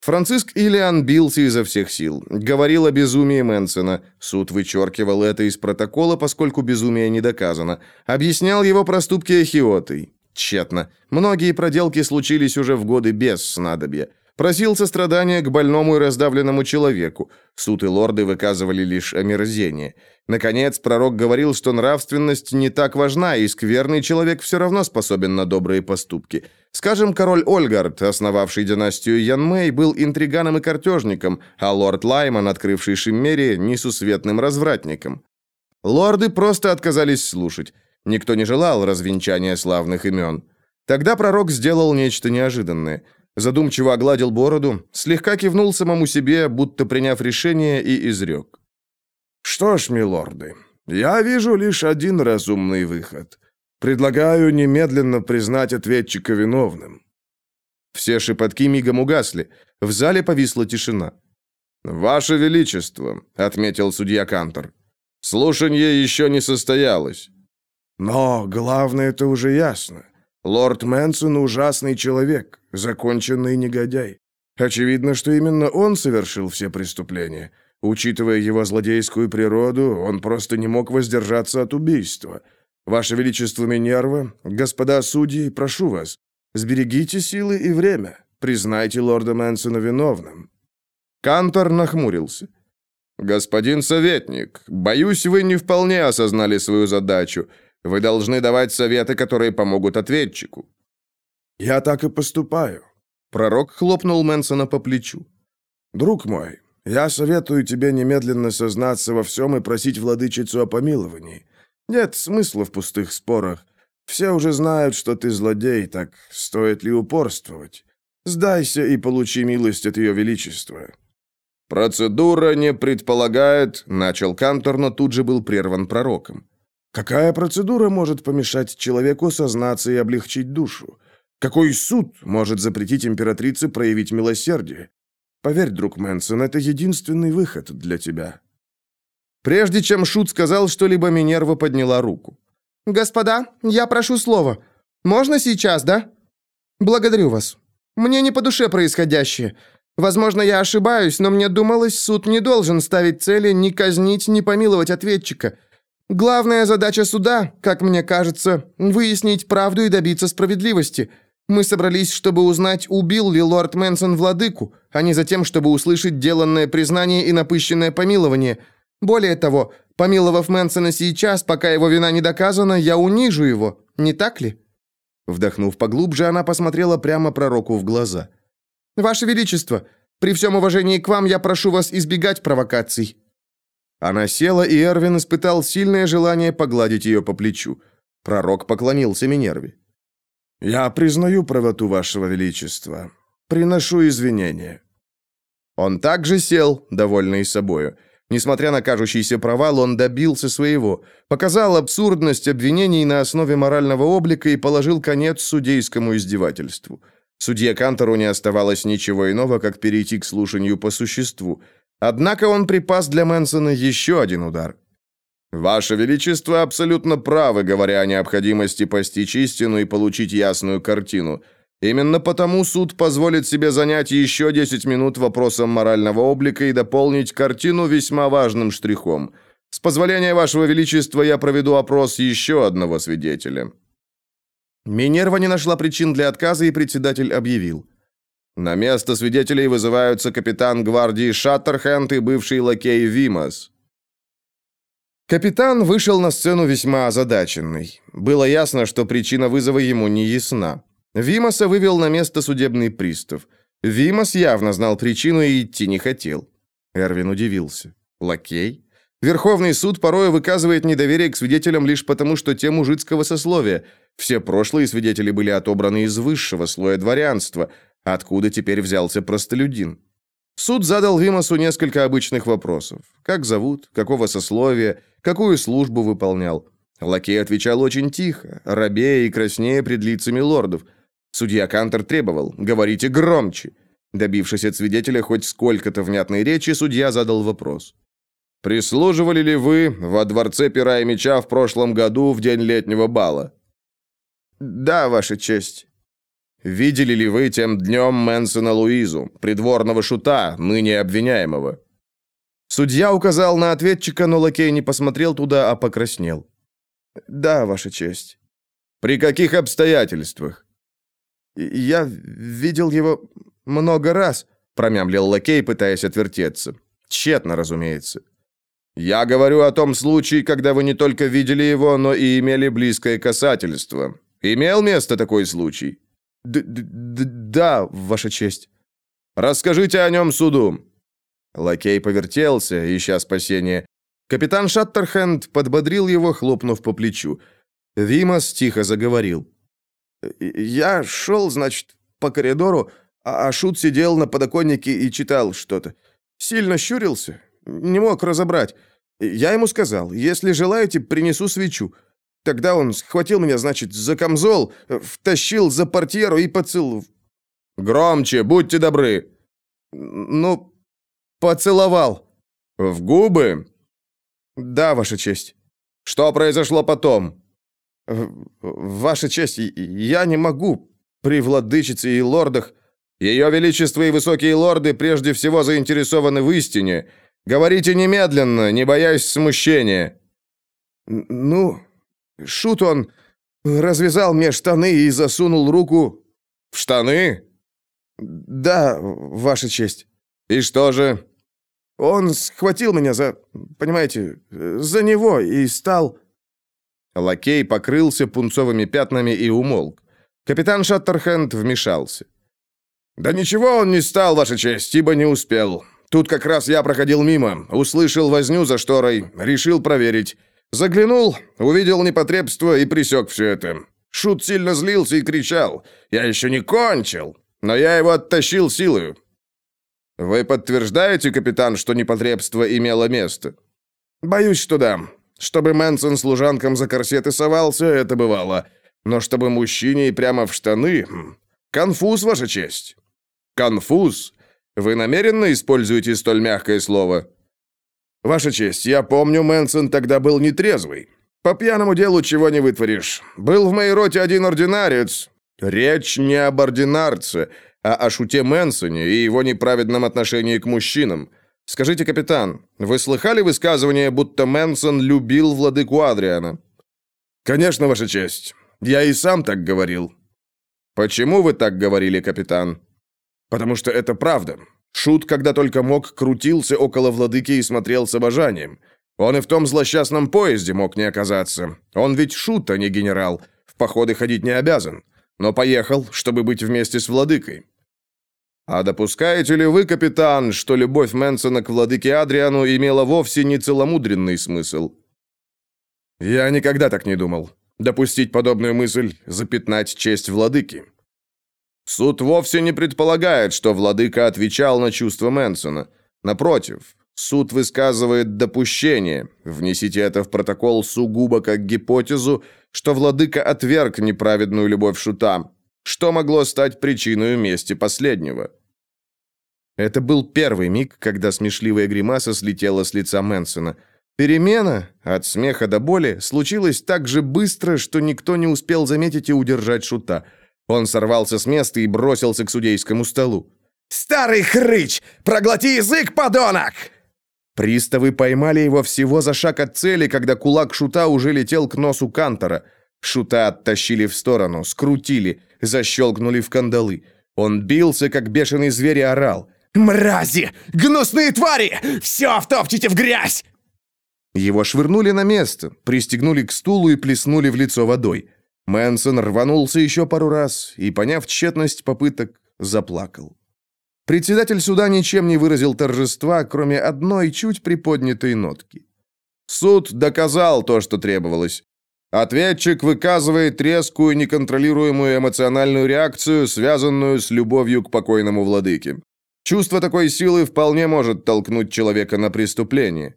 Франциск Иллиан бился изо всех сил. Говорил о безумии Мэнсона. Суд вычеркивал это из протокола, поскольку безумие не доказано. Объяснял его проступки Эхиотой. Тщетно. Многие проделки случились уже в годы без снадобья. Просил сострадания к больному и раздавленному человеку. Суд и лорды выказывали лишь омерзение. Наконец, пророк говорил, что нравственность не так важна, и скверный человек все равно способен на добрые поступки. Скажем, король Ольгард, основавший династию Янмэй, был интриганом и картежником, а лорд Лайман, открывший Шиммерии, несусветным развратником. Лорды просто отказались слушать. Никто не желал развенчания славных имен. Тогда пророк сделал нечто неожиданное – задумчиво огладил бороду, слегка кивнул самому себе, будто приняв решение, и изрек. «Что ж, милорды, я вижу лишь один разумный выход. Предлагаю немедленно признать ответчика виновным». Все шепотки мигом угасли. В зале повисла тишина. «Ваше Величество», — отметил судья Кантор, — «слушание еще не состоялось». «Но главное это уже ясно. Лорд Мэнсон ужасный человек, законченный негодяй. Очевидно, что именно он совершил все преступления. Учитывая его злодейскую природу, он просто не мог воздержаться от убийства. Ваше Величество Минерва, господа судьи, прошу вас, сберегите силы и время. Признайте лорда Мэнсона виновным». Кантор нахмурился. «Господин советник, боюсь, вы не вполне осознали свою задачу. Вы должны давать советы, которые помогут ответчику». «Я так и поступаю». Пророк хлопнул Мэнсона по плечу. «Друг мой, я советую тебе немедленно сознаться во всем и просить владычицу о помиловании. Нет смысла в пустых спорах. Все уже знают, что ты злодей, так стоит ли упорствовать? Сдайся и получи милость от ее величества». «Процедура не предполагает...» — начал Кантор, но тут же был прерван пророком. «Какая процедура может помешать человеку сознаться и облегчить душу? Какой суд может запретить императрице проявить милосердие? Поверь, друг Мэнсон, это единственный выход для тебя». Прежде чем Шут сказал что-либо, Минерва подняла руку. «Господа, я прошу слова. Можно сейчас, да? Благодарю вас. Мне не по душе происходящее. Возможно, я ошибаюсь, но мне думалось, суд не должен ставить цели ни казнить, ни помиловать ответчика. Главная задача суда, как мне кажется, выяснить правду и добиться справедливости. Мы собрались, чтобы узнать, убил ли лорд Мэнсон владыку, а не за тем, чтобы услышать деланное признание и напыщенное помилование. Более того, помиловав Мэнсона сейчас, пока его вина не доказана, я унижу его, не так ли?» Вдохнув поглубже, она посмотрела прямо пророку в глаза. «Ваше Величество, при всем уважении к вам я прошу вас избегать провокаций». Она села, и Эрвин испытал сильное желание погладить ее по плечу. Пророк поклонился Минерве. «Я признаю правоту вашего величества. Приношу извинения». Он также сел, довольный собою. Несмотря на кажущийся провал, он добился своего, показал абсурдность обвинений на основе морального облика и положил конец судейскому издевательству. Судье Кантору не оставалось ничего иного, как перейти к слушанию по существу. Однако он припас для Мэнсона еще один удар. «Ваше Величество абсолютно правы, говоря о необходимости постичь истину и получить ясную картину. Именно потому суд позволит себе занять еще 10 минут вопросом морального облика и дополнить картину весьма важным штрихом. С позволения Вашего Величества я проведу опрос еще одного свидетеля». Минерва не нашла причин для отказа, и председатель объявил. На место свидетелей вызываются капитан гвардии Шаттерхенд и бывший лакей Вимас. Капитан вышел на сцену весьма озадаченный. Было ясно, что причина вызова ему не ясна. Вимаса вывел на место судебный пристав. Вимас явно знал причину и идти не хотел. Эрвин удивился. Лакей? Верховный суд порой выказывает недоверие к свидетелям лишь потому, что те мужицкого сословия. Все прошлые свидетели были отобраны из высшего слоя дворянства. Откуда теперь взялся простолюдин? Суд задал Вимасу несколько обычных вопросов. Как зовут, какого сословия, какую службу выполнял. Лакей отвечал очень тихо, робея и краснея пред лицами лордов. Судья Кантер требовал «говорите громче». Добившись от свидетеля хоть сколько-то внятной речи, судья задал вопрос. «Прислуживали ли вы во дворце пера и меча в прошлом году в день летнего бала?» «Да, Ваша честь». «Видели ли вы тем днем Мэнсона Луизу, придворного шута, ныне обвиняемого?» Судья указал на ответчика, но лакей не посмотрел туда, а покраснел. «Да, Ваша честь». «При каких обстоятельствах?» «Я видел его много раз», — промямлил лакей, пытаясь отвертеться. Тщетно, разумеется. «Я говорю о том случае, когда вы не только видели его, но и имели близкое касательство. Имел место такой случай?» Д -д -д «Да, Ваша честь». «Расскажите о нем суду». Лакей повертелся, ища спасения. Капитан Шаттерхенд подбодрил его, хлопнув по плечу. Вимас тихо заговорил. «Я шел, значит, по коридору, а, а Шут сидел на подоконнике и читал что-то. Сильно щурился, не мог разобрать. Я ему сказал, если желаете, принесу свечу. Тогда он схватил меня, значит, за камзол, втащил за портьеру и поцеловал. Громче, будьте добры. Ну, поцеловал. В губы? Да, Ваша честь. Что произошло потом? Ваша честь, я не могу при владычице и лордах. Ее величество и высокие лорды прежде всего заинтересованы в истине. Говорите немедленно, не боясь смущения. Ну, шут он развязал мне штаны и засунул руку в штаны? Да, ваша честь. И что же? Он схватил меня за, понимаете, за него и стал Лакей покрылся пунцовыми пятнами и умолк. Капитан Шаттерхенд вмешался. «Да ничего он не стал, Ваша честь, ибо не успел. Тут как раз я проходил мимо, услышал возню за шторой, решил проверить. Заглянул, увидел непотребство и присек все это. Шут сильно злился и кричал. «Я еще не кончил!» Но я его оттащил силою. «Вы подтверждаете, капитан, что непотребство имело место?» «Боюсь, что да. Чтобы Мэнсон служанкам за корсеты совался, это бывало. Но чтобы мужчине и прямо в штаны... Хм, конфуз, ваша честь». «Конфуз? Вы намеренно используете столь мягкое слово?» «Ваша честь, я помню, Мэнсон тогда был нетрезвый. По пьяному делу чего не вытворишь. Был в моей роте один ординарец. Речь не об ординарце, а о шуте Мэнсоне и его неправедном отношении к мужчинам. Скажите, капитан, вы слыхали высказывание, будто Мэнсон любил владыку Адриана? Конечно, ваша честь. Я и сам так говорил. Почему вы так говорили, капитан? Потому что это правда. Шут, когда только мог, крутился около владыки и смотрел с обожанием. Он и в том злосчастном поезде мог не оказаться. Он ведь шут, а не генерал. В походы ходить не обязан. Но поехал, чтобы быть вместе с владыкой. А допускаете ли вы, капитан, что любовь Мэнсона к владыке Адриану имела вовсе не целомудренный смысл? Я никогда так не думал. Допустить подобную мысль – запятнать честь владыки. Суд вовсе не предполагает, что владыка отвечал на чувства Мэнсона. Напротив, суд высказывает допущение. Внесите это в протокол сугубо как гипотезу, что владыка отверг неправедную любовь шута. Что могло стать причиной мести последнего? Это был первый миг, когда смешливая гримаса слетела с лица Мэнсона. Перемена, от смеха до боли, случилась так же быстро, что никто не успел заметить и удержать шута. Он сорвался с места и бросился к судейскому столу. «Старый хрыч! Проглоти язык, подонок!» Приставы поймали его всего за шаг от цели, когда кулак шута уже летел к носу Кантора. Шута оттащили в сторону, скрутили, защелкнули в кандалы. Он бился, как бешеный зверь, и орал. «Мрази! Гнусные твари! Все втопчите в грязь!» Его швырнули на место, пристегнули к стулу и плеснули в лицо водой. Мэнсон рванулся еще пару раз и, поняв тщетность попыток, заплакал. Председатель суда ничем не выразил торжества, кроме одной чуть приподнятой нотки. Суд доказал то, что требовалось. Ответчик выказывает резкую, неконтролируемую эмоциональную реакцию, связанную с любовью к покойному владыке. Чувство такой силы вполне может толкнуть человека на преступление.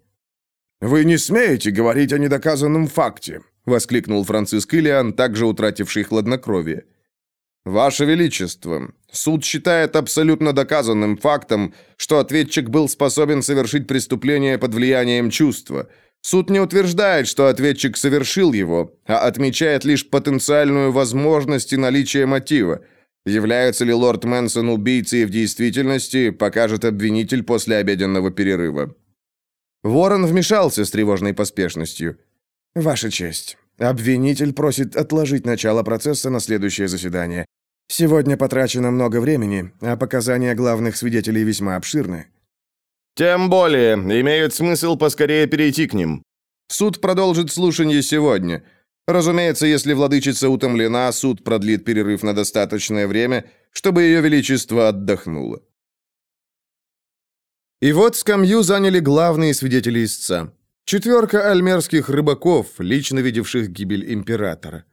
«Вы не смеете говорить о недоказанном факте», — воскликнул Франциск Ильян, также утративший хладнокровие. «Ваше Величество, суд считает абсолютно доказанным фактом, что ответчик был способен совершить преступление под влиянием чувства. Суд не утверждает, что ответчик совершил его, а отмечает лишь потенциальную возможность и наличие мотива. Является ли лорд Мэнсон убийцей в действительности, покажет обвинитель после обеденного перерыва. Ворон вмешался с тревожной поспешностью. «Ваша честь, обвинитель просит отложить начало процесса на следующее заседание. Сегодня потрачено много времени, а показания главных свидетелей весьма обширны». «Тем более, имеет смысл поскорее перейти к ним. Суд продолжит слушание сегодня. Разумеется, если владычица утомлена, суд продлит перерыв на достаточное время, чтобы ее величество отдохнуло. И вот скамью заняли главные свидетели истца. Четверка альмерских рыбаков, лично видевших гибель императора.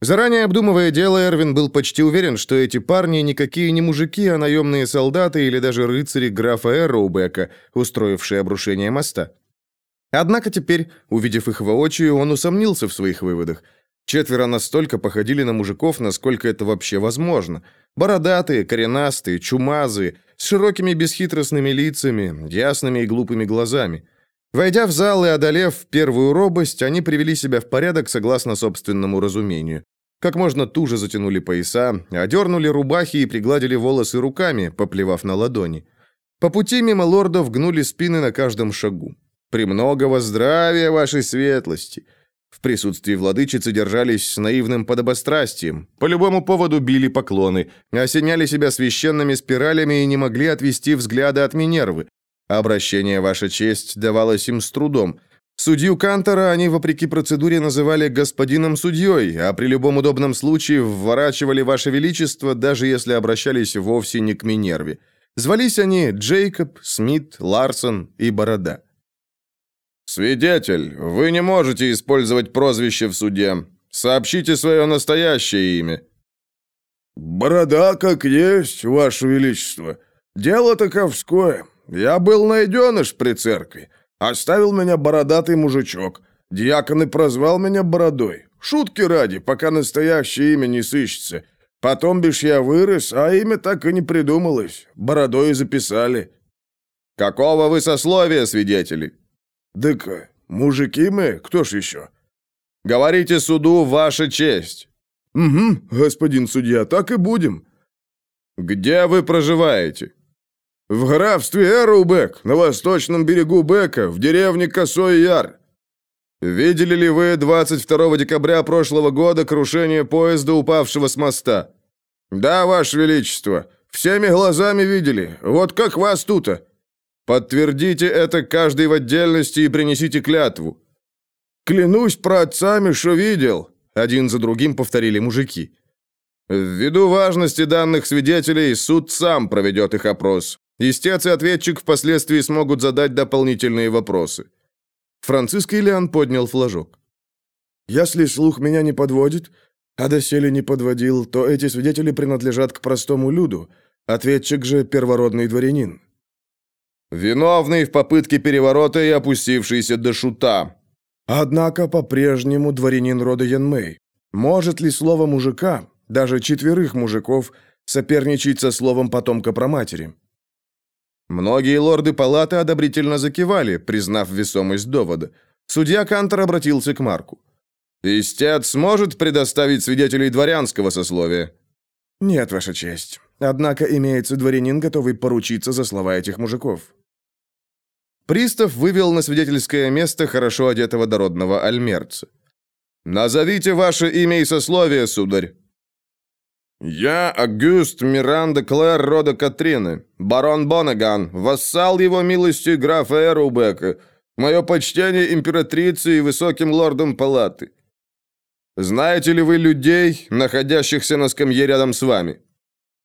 Заранее обдумывая дело, Эрвин был почти уверен, что эти парни никакие не мужики, а наемные солдаты или даже рыцари графа Эрроубека, устроившие обрушение моста. Однако теперь, увидев их воочию, он усомнился в своих выводах. Четверо настолько походили на мужиков, насколько это вообще возможно. Бородатые, коренастые, чумазые, с широкими бесхитростными лицами, ясными и глупыми глазами. Войдя в зал и одолев первую робость, они привели себя в порядок согласно собственному разумению. Как можно туже затянули пояса, одернули рубахи и пригладили волосы руками, поплевав на ладони. По пути мимо лордов гнули спины на каждом шагу. «Премногого здравия вашей светлости!» В присутствии владычицы держались с наивным подобострастием. По любому поводу били поклоны, осеняли себя священными спиралями и не могли отвести взгляда от Минервы. Обращение «Ваша честь» давалось им с трудом. Судью Кантора они, вопреки процедуре, называли господином судьей, а при любом удобном случае вворачивали «Ваше Величество», даже если обращались вовсе не к Минерве. Звались они Джейкоб, Смит, Ларсон и Борода. «Свидетель, вы не можете использовать прозвище в суде. Сообщите свое настоящее имя». «Борода как есть, Ваше Величество. Дело таковское. Я был найденыш при церкви. Оставил меня бородатый мужичок. Дьякон и прозвал меня Бородой. Шутки ради, пока настоящее имя не сыщется. Потом бишь я вырос, а имя так и не придумалось. Бородой записали. Какого вы сословия, свидетели? Дык, мужики мы, кто ж еще? Говорите суду ваша честь. Угу, господин судья, так и будем. Где вы проживаете? В графстве Эрубек, на восточном берегу Бека, в деревне Косой Яр. Видели ли вы 22 декабря прошлого года крушение поезда, упавшего с моста? Да, ваше величество, всеми глазами видели. Вот как вас тут-то. Подтвердите это каждый в отдельности и принесите клятву. Клянусь про отцами, что видел, один за другим повторили мужики. Ввиду важности данных свидетелей, суд сам проведет их опрос. Истец и ответчик впоследствии смогут задать дополнительные вопросы. Франциск Ильян поднял флажок. «Если слух меня не подводит, а доселе не подводил, то эти свидетели принадлежат к простому люду, ответчик же первородный дворянин». «Виновный в попытке переворота и опустившийся до шута». «Однако по-прежнему дворянин рода Янмэй. Может ли слово мужика, даже четверых мужиков, соперничать со словом потомка проматери?» Многие лорды палаты одобрительно закивали, признав весомость довода. Судья Кантер обратился к Марку. «Истец сможет предоставить свидетелей дворянского сословия?» «Нет, Ваша честь. Однако имеется дворянин, готовый поручиться за слова этих мужиков». Пристав вывел на свидетельское место хорошо одетого дородного альмерца. «Назовите ваше имя и сословие, сударь». «Я Агюст Миранда Клэр рода Катрины, барон Бонаган, вассал его милости графа Эрубека, мое почтение императрице и высоким лордам палаты. Знаете ли вы людей, находящихся на скамье рядом с вами?»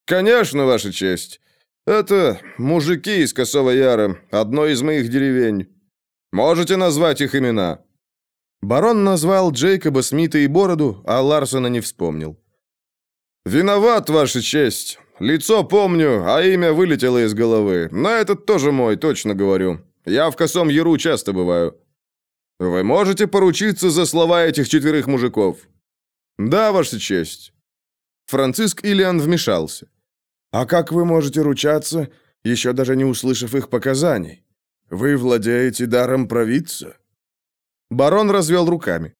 «Конечно, ваша честь. Это мужики из Косого Яра, одной из моих деревень. Можете назвать их имена?» Барон назвал Джейкоба Смита и Бороду, а Ларсона не вспомнил. «Виноват, Ваша честь. Лицо помню, а имя вылетело из головы. Но этот тоже мой, точно говорю. Я в Косом Яру часто бываю». «Вы можете поручиться за слова этих четверых мужиков?» «Да, Ваша честь». Франциск Ильян вмешался. «А как вы можете ручаться, еще даже не услышав их показаний? Вы владеете даром провидца?» Барон развел руками.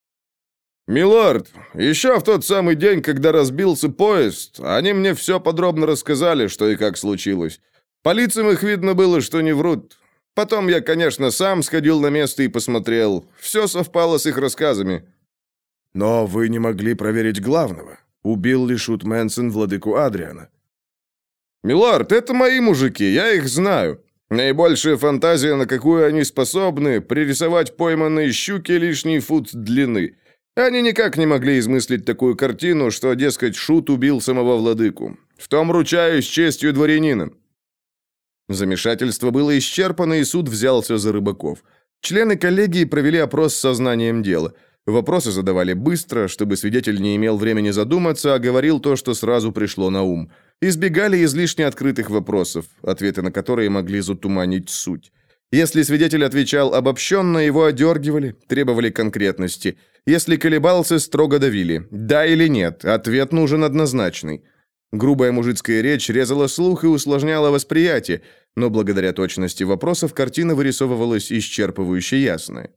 «Милорд, еще в тот самый день, когда разбился поезд, они мне все подробно рассказали, что и как случилось. По лицам их видно было, что не врут. Потом я, конечно, сам сходил на место и посмотрел. Все совпало с их рассказами». «Но вы не могли проверить главного. Убил ли Шут Мэнсон владыку Адриана?» «Милорд, это мои мужики, я их знаю. Наибольшая фантазия, на какую они способны, пририсовать пойманные щуки лишний фут длины». Они никак не могли измыслить такую картину, что, дескать, Шут убил самого владыку. В том ручаюсь честью дворянина». Замешательство было исчерпано, и суд взялся за рыбаков. Члены коллегии провели опрос с сознанием дела. Вопросы задавали быстро, чтобы свидетель не имел времени задуматься, а говорил то, что сразу пришло на ум. Избегали излишне открытых вопросов, ответы на которые могли затуманить суть. Если свидетель отвечал обобщенно, его одергивали, требовали конкретности. Если колебался, строго давили. Да или нет, ответ нужен однозначный. Грубая мужицкая речь резала слух и усложняла восприятие, но благодаря точности вопросов картина вырисовывалась исчерпывающе ясная.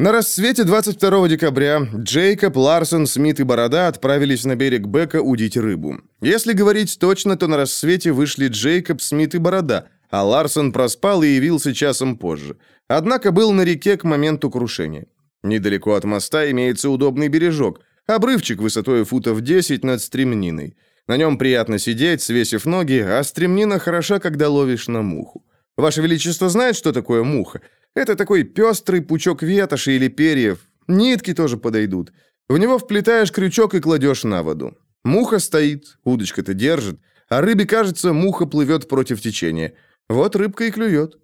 На рассвете 22 декабря Джейкоб, Ларсон, Смит и Борода отправились на берег Бека удить рыбу. Если говорить точно, то на рассвете вышли Джейкоб, Смит и Борода, а Ларсон проспал и явился часом позже. Однако был на реке к моменту крушения. Недалеко от моста имеется удобный бережок, обрывчик высотой футов 10 над стремниной. На нем приятно сидеть, свесив ноги, а стремнина хороша, когда ловишь на муху. Ваше Величество знает, что такое муха? Это такой пестрый пучок ветоши или перьев. Нитки тоже подойдут. В него вплетаешь крючок и кладешь на воду. Муха стоит, удочка-то держит, а рыбе кажется, муха плывет против течения. Вот рыбка и клюет.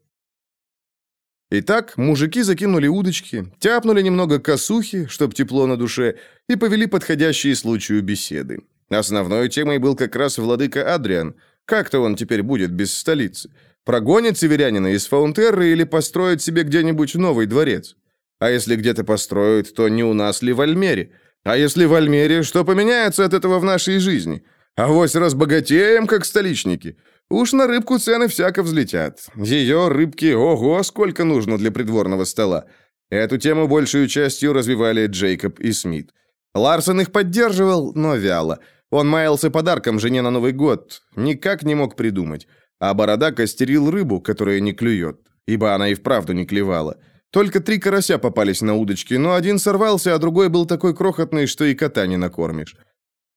Итак, мужики закинули удочки, тяпнули немного косухи, чтоб тепло на душе, и повели подходящие случаю беседы. Основной темой был как раз владыка Адриан. Как-то он теперь будет без столицы. Прогонит северянина из Фаунтерры или построит себе где-нибудь новый дворец? А если где-то построят, то не у нас ли в Альмере? А если в Альмере, что поменяется от этого в нашей жизни? А вось разбогатеем, как столичники. Уж на рыбку цены всяко взлетят. Ее рыбки, ого, сколько нужно для придворного стола. Эту тему большую частью развивали Джейкоб и Смит. Ларсон их поддерживал, но вяло. Он маялся подарком жене на Новый год, никак не мог придумать а Борода костерил рыбу, которая не клюет, ибо она и вправду не клевала. Только три карася попались на удочке, но один сорвался, а другой был такой крохотный, что и кота не накормишь.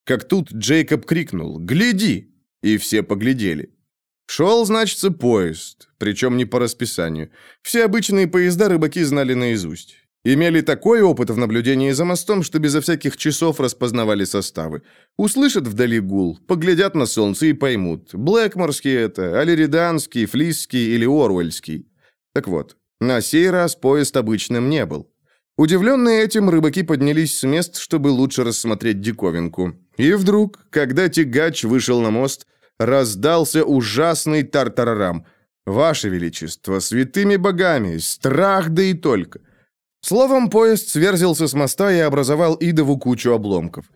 Как тут Джейкоб крикнул «Гляди!» и все поглядели. Шел, значится, поезд, причем не по расписанию. Все обычные поезда рыбаки знали наизусть. Имели такой опыт в наблюдении за мостом, что безо всяких часов распознавали составы. Услышат вдали гул, поглядят на солнце и поймут, Блэкморский это, Алириданский, Флисский или Оруэльский. Так вот, на сей раз поезд обычным не был. Удивленные этим, рыбаки поднялись с мест, чтобы лучше рассмотреть диковинку. И вдруг, когда тягач вышел на мост, раздался ужасный тартарарам. «Ваше Величество, святыми богами, страх да и только!» Словом, поезд сверзился с моста и образовал идову кучу обломков.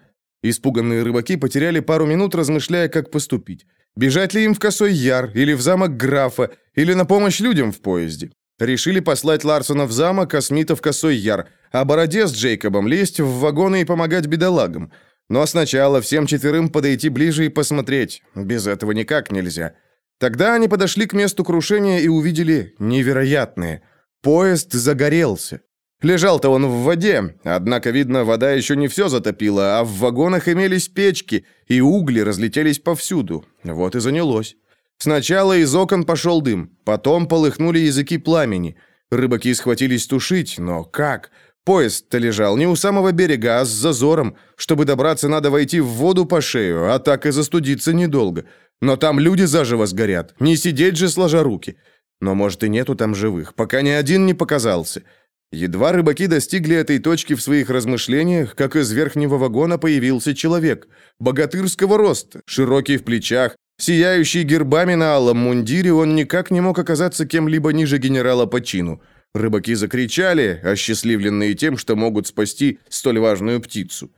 Испуганные рыбаки потеряли пару минут, размышляя, как поступить. Бежать ли им в Косой Яр, или в замок графа, или на помощь людям в поезде. Решили послать Ларсона в замок, а Смита в Косой Яр, а Бороде с Джейкобом лезть в вагоны и помогать бедолагам. Но сначала всем четверым подойти ближе и посмотреть. Без этого никак нельзя. Тогда они подошли к месту крушения и увидели невероятное. Поезд загорелся. Лежал-то он в воде, однако, видно, вода еще не все затопила, а в вагонах имелись печки, и угли разлетелись повсюду. Вот и занялось. Сначала из окон пошел дым, потом полыхнули языки пламени. Рыбаки схватились тушить, но как? Поезд-то лежал не у самого берега, а с зазором. Чтобы добраться, надо войти в воду по шею, а так и застудиться недолго. Но там люди заживо сгорят, не сидеть же сложа руки. Но, может, и нету там живых, пока ни один не показался. Едва рыбаки достигли этой точки в своих размышлениях, как из верхнего вагона появился человек. Богатырского роста, широкий в плечах, сияющий гербами на алом мундире, он никак не мог оказаться кем-либо ниже генерала по чину. Рыбаки закричали, осчастливленные тем, что могут спасти столь важную птицу.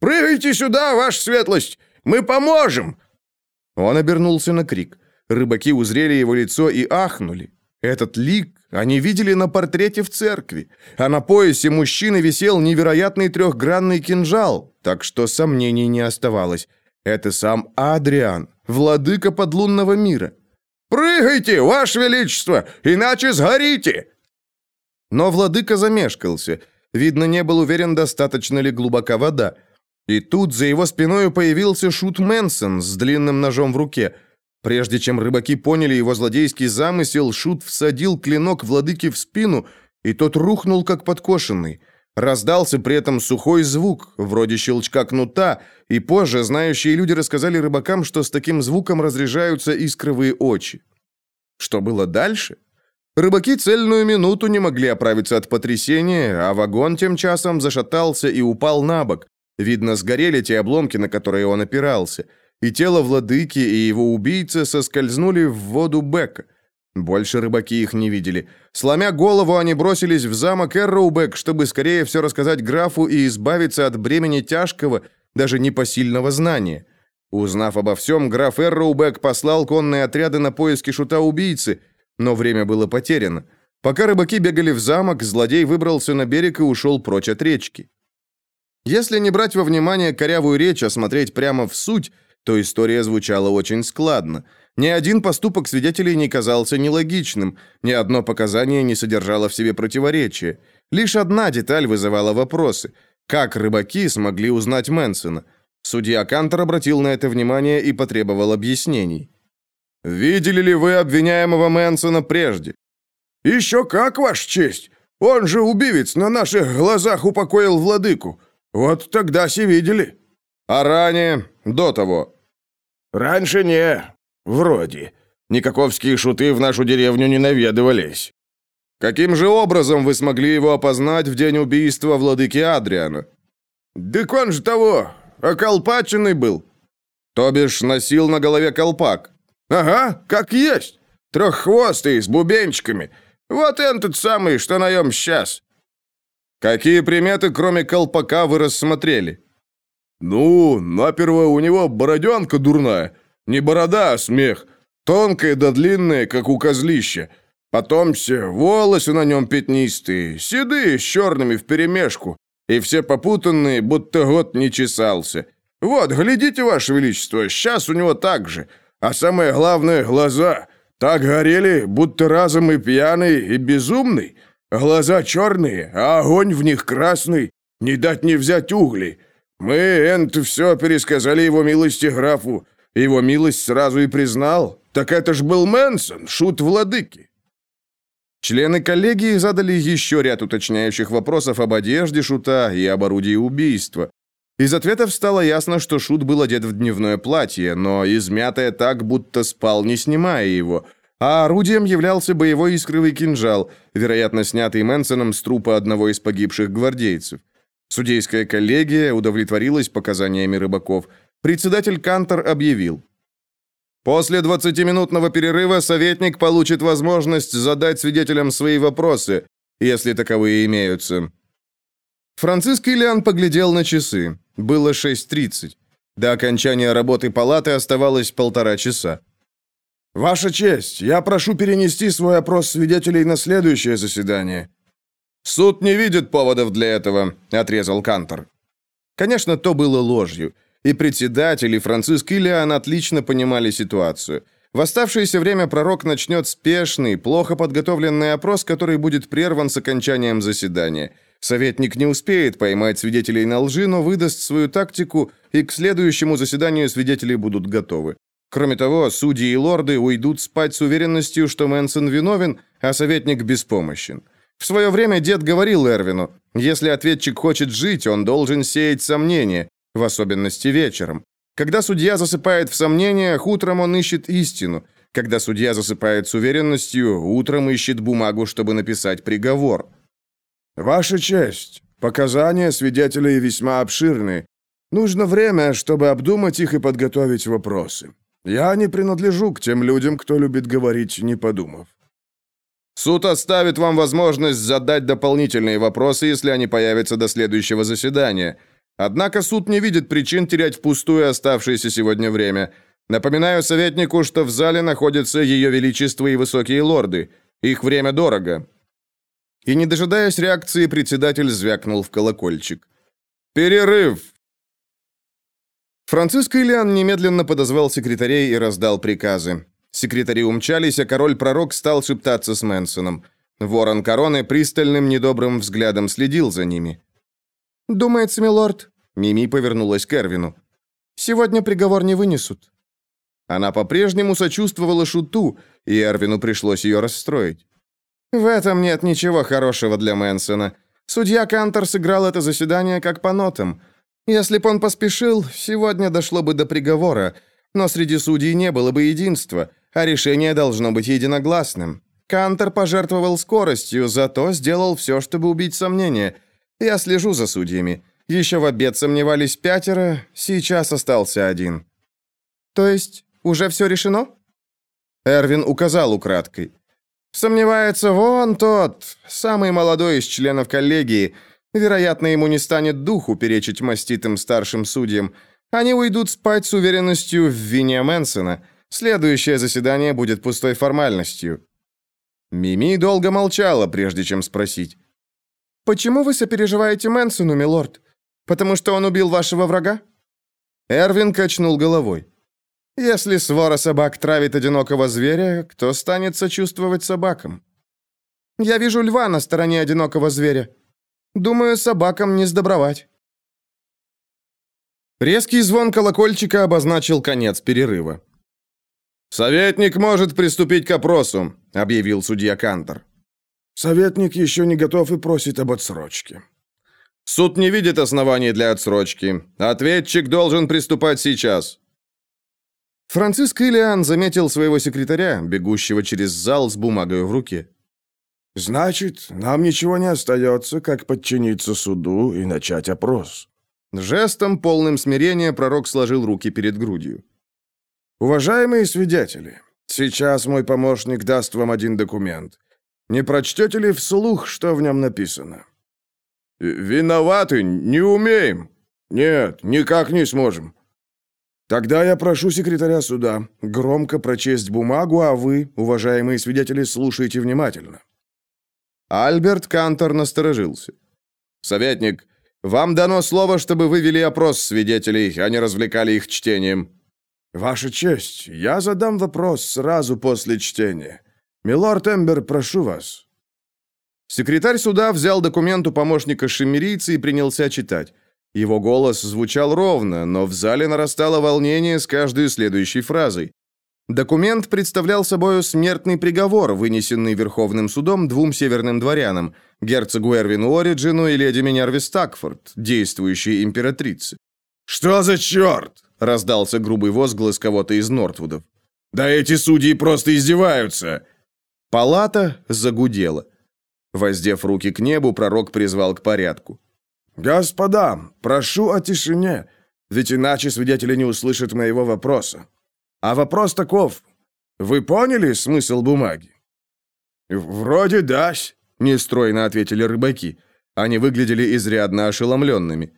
«Прыгайте сюда, ваша светлость! Мы поможем!» Он обернулся на крик. Рыбаки узрели его лицо и ахнули. Этот лик они видели на портрете в церкви, а на поясе мужчины висел невероятный трехгранный кинжал, так что сомнений не оставалось. Это сам Адриан, владыка подлунного мира. «Прыгайте, Ваше Величество, иначе сгорите!» Но владыка замешкался. Видно, не был уверен, достаточно ли глубока вода. И тут за его спиной появился Шут Мэнсон с длинным ножом в руке – Прежде чем рыбаки поняли его злодейский замысел, Шут всадил клинок владыке в спину, и тот рухнул, как подкошенный. Раздался при этом сухой звук, вроде щелчка кнута, и позже знающие люди рассказали рыбакам, что с таким звуком разряжаются искровые очи. Что было дальше? Рыбаки цельную минуту не могли оправиться от потрясения, а вагон тем часом зашатался и упал на бок. Видно, сгорели те обломки, на которые он опирался – и тело владыки и его убийца соскользнули в воду Бека. Больше рыбаки их не видели. Сломя голову, они бросились в замок Эрроубек, чтобы скорее все рассказать графу и избавиться от бремени тяжкого, даже непосильного знания. Узнав обо всем, граф Эрроубек послал конные отряды на поиски шута-убийцы, но время было потеряно. Пока рыбаки бегали в замок, злодей выбрался на берег и ушел прочь от речки. Если не брать во внимание корявую речь, а смотреть прямо в суть, то история звучала очень складно. Ни один поступок свидетелей не казался нелогичным, ни одно показание не содержало в себе противоречия. Лишь одна деталь вызывала вопросы. Как рыбаки смогли узнать Мэнсона? Судья Кантер обратил на это внимание и потребовал объяснений. «Видели ли вы обвиняемого Мэнсона прежде?» «Еще как, Ваша честь! Он же убивец на наших глазах упокоил владыку. Вот тогда все видели». «А ранее, до того?» «Раньше не. Вроде. Никаковские шуты в нашу деревню не наведывались». «Каким же образом вы смогли его опознать в день убийства владыки Адриана?» «Дык он же того, околпаченный был». «То бишь носил на голове колпак?» «Ага, как есть. Треххвостый, с бубенчиками. Вот этот самый, что наем сейчас». «Какие приметы, кроме колпака, вы рассмотрели?» «Ну, наперво у него бороденка дурная. Не борода, а смех. Тонкая да длинная, как у козлища. Потом все волосы на нем пятнистые, седые, с черными вперемешку. И все попутанные, будто год не чесался. Вот, глядите, Ваше Величество, сейчас у него так же. А самое главное, глаза. Так горели, будто разом и пьяный, и безумный. Глаза черные, а огонь в них красный. Не дать не взять угли. Мы, Энт, все пересказали его милости графу. Его милость сразу и признал. Так это ж был Мэнсон, шут владыки. Члены коллегии задали еще ряд уточняющих вопросов об одежде шута и об орудии убийства. Из ответов стало ясно, что шут был одет в дневное платье, но измятое так, будто спал, не снимая его, а орудием являлся боевой искровый кинжал, вероятно, снятый Мэнсоном с трупа одного из погибших гвардейцев. Судейская коллегия удовлетворилась показаниями рыбаков. Председатель Кантор объявил. После 20-минутного перерыва советник получит возможность задать свидетелям свои вопросы, если таковые имеются. Франциск Ильян поглядел на часы. Было 6.30. До окончания работы палаты оставалось полтора часа. «Ваша честь, я прошу перенести свой опрос свидетелей на следующее заседание». «Суд не видит поводов для этого», — отрезал Кантор. Конечно, то было ложью. И председатель, и Франциск Ильян отлично понимали ситуацию. В оставшееся время пророк начнет спешный, плохо подготовленный опрос, который будет прерван с окончанием заседания. Советник не успеет поймать свидетелей на лжи, но выдаст свою тактику, и к следующему заседанию свидетели будут готовы. Кроме того, судьи и лорды уйдут спать с уверенностью, что Мэнсон виновен, а советник беспомощен. В свое время дед говорил Эрвину, если ответчик хочет жить, он должен сеять сомнения, в особенности вечером. Когда судья засыпает в сомнениях, утром он ищет истину. Когда судья засыпает с уверенностью, утром ищет бумагу, чтобы написать приговор. «Ваша честь, показания свидетелей весьма обширны. Нужно время, чтобы обдумать их и подготовить вопросы. Я не принадлежу к тем людям, кто любит говорить, не подумав. Суд оставит вам возможность задать дополнительные вопросы, если они появятся до следующего заседания. Однако суд не видит причин терять впустую оставшееся сегодня время. Напоминаю советнику, что в зале находятся Ее Величество и Высокие Лорды. Их время дорого». И, не дожидаясь реакции, председатель звякнул в колокольчик. «Перерыв!» Франциск Ильян немедленно подозвал секретарей и раздал приказы. Секретари умчались, а король-пророк стал шептаться с Мэнсоном. Ворон короны пристальным недобрым взглядом следил за ними. «Думается, милорд...» Мими повернулась к Эрвину. «Сегодня приговор не вынесут». Она по-прежнему сочувствовала Шуту, и Эрвину пришлось ее расстроить. «В этом нет ничего хорошего для Мэнсона. Судья Кантор сыграл это заседание как по нотам. Если бы он поспешил, сегодня дошло бы до приговора, но среди судей не было бы единства, а решение должно быть единогласным. Кантор пожертвовал скоростью, зато сделал все, чтобы убить сомнения. Я слежу за судьями. Еще в обед сомневались пятеро, сейчас остался один. То есть уже все решено? Эрвин указал украдкой. Сомневается вон тот, самый молодой из членов коллегии. Вероятно, ему не станет духу перечить маститым старшим судьям. Они уйдут спать с уверенностью в вине Мэнсона. Следующее заседание будет пустой формальностью. Мими долго молчала, прежде чем спросить. «Почему вы сопереживаете Мэнсону, милорд? Потому что он убил вашего врага?» Эрвин качнул головой. «Если свора собак травит одинокого зверя, кто станет сочувствовать собакам?» «Я вижу льва на стороне одинокого зверя. Думаю, собакам не сдобровать». Резкий звон колокольчика обозначил конец перерыва. «Советник может приступить к опросу», — объявил судья Кантор. «Советник еще не готов и просит об отсрочке». «Суд не видит оснований для отсрочки. Ответчик должен приступать сейчас». Франциск Ильян заметил своего секретаря, бегущего через зал с бумагой в руке. «Значит, нам ничего не остается, как подчиниться суду и начать опрос». Жестом, полным смирения, пророк сложил руки перед грудью. «Уважаемые свидетели, сейчас мой помощник даст вам один документ. Не прочтете ли вслух, что в нем написано?» «Виноваты, не умеем. Нет, никак не сможем». «Тогда я прошу секретаря суда громко прочесть бумагу, а вы, уважаемые свидетели, слушайте внимательно». Альберт Кантор насторожился. «Советник, вам дано слово, чтобы вы вели опрос свидетелей, а не развлекали их чтением». «Ваша честь, я задам вопрос сразу после чтения. Милорд Эмбер, прошу вас». Секретарь суда взял документ у помощника шемерийца и принялся читать. Его голос звучал ровно, но в зале нарастало волнение с каждой следующей фразой. Документ представлял собой смертный приговор, вынесенный Верховным судом двум северным дворянам, герцогу Эрвину Ориджину и леди Минерве Стакфорд, действующей императрице. «Что за черт?» — раздался грубый возглас кого-то из Нортвудов. «Да эти судьи просто издеваются!» Палата загудела. Воздев руки к небу, пророк призвал к порядку. «Господа, прошу о тишине, ведь иначе свидетели не услышат моего вопроса. А вопрос таков. Вы поняли смысл бумаги?» «Вроде да», — нестройно ответили рыбаки. Они выглядели изрядно ошеломленными.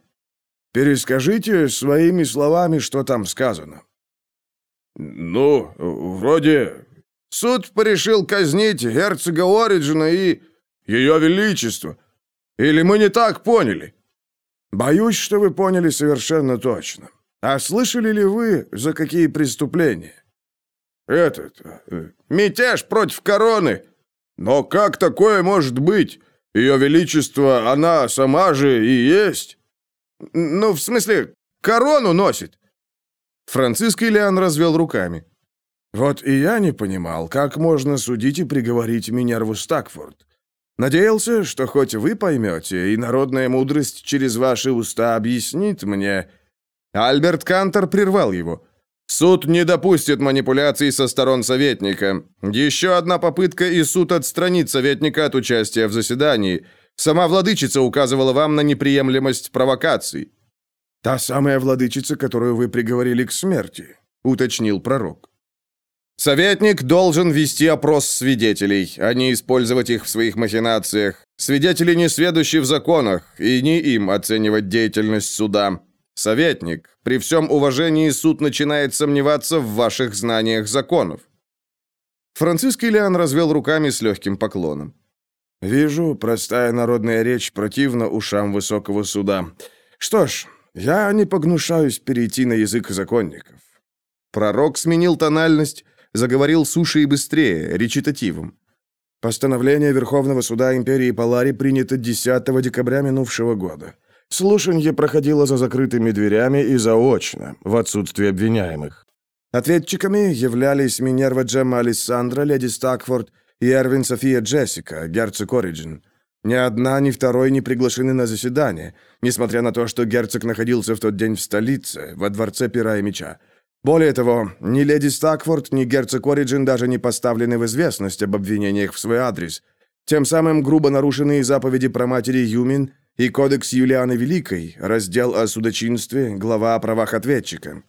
«Перескажите своими словами, что там сказано». «Ну, вроде...» «Суд порешил казнить герцога Ориджина и...» «Ее Величество! Или мы не так поняли?» «Боюсь, что вы поняли совершенно точно. А слышали ли вы, за какие преступления?» «Этот... Э, мятеж против короны. Но как такое может быть? Ее Величество, она сама же и есть. Ну, в смысле, корону носит». Франциск Ильян развел руками. «Вот и я не понимал, как можно судить и приговорить Минерву Стакфорд. Надеялся, что хоть вы поймете, и народная мудрость через ваши уста объяснит мне...» Альберт Кантер прервал его. «Суд не допустит манипуляций со сторон советника. Еще одна попытка, и суд отстранит советника от участия в заседании. Сама владычица указывала вам на неприемлемость провокаций». «Та самая владычица, которую вы приговорили к смерти», — уточнил пророк. Советник должен вести опрос свидетелей, а не использовать их в своих махинациях. Свидетели не сведущи в законах, и не им оценивать деятельность суда. Советник, при всем уважении суд начинает сомневаться в ваших знаниях законов. Франциск Ильян развел руками с легким поклоном. «Вижу, простая народная речь противна ушам высокого суда. Что ж, я не погнушаюсь перейти на язык законников». Пророк сменил тональность, заговорил суше и быстрее, речитативом. Постановление Верховного суда империи Полари принято 10 декабря минувшего года. Слушанье проходило за закрытыми дверями и заочно, в отсутствие обвиняемых. Ответчиками являлись Минерва Джемма Алессандра, леди Стакфорд и Эрвин София Джессика, герцог Ориджин. Ни одна, ни второй не приглашены на заседание, несмотря на то, что герцог находился в тот день в столице, во дворце Пера и Меча. Более того, ни леди Стакфорд, ни герцог Ориджин даже не поставлены в известность об обвинениях в свой адрес. Тем самым грубо нарушены заповеди про матери Юмин и кодекс Юлианы Великой, раздел о судочинстве, глава о правах ответчика.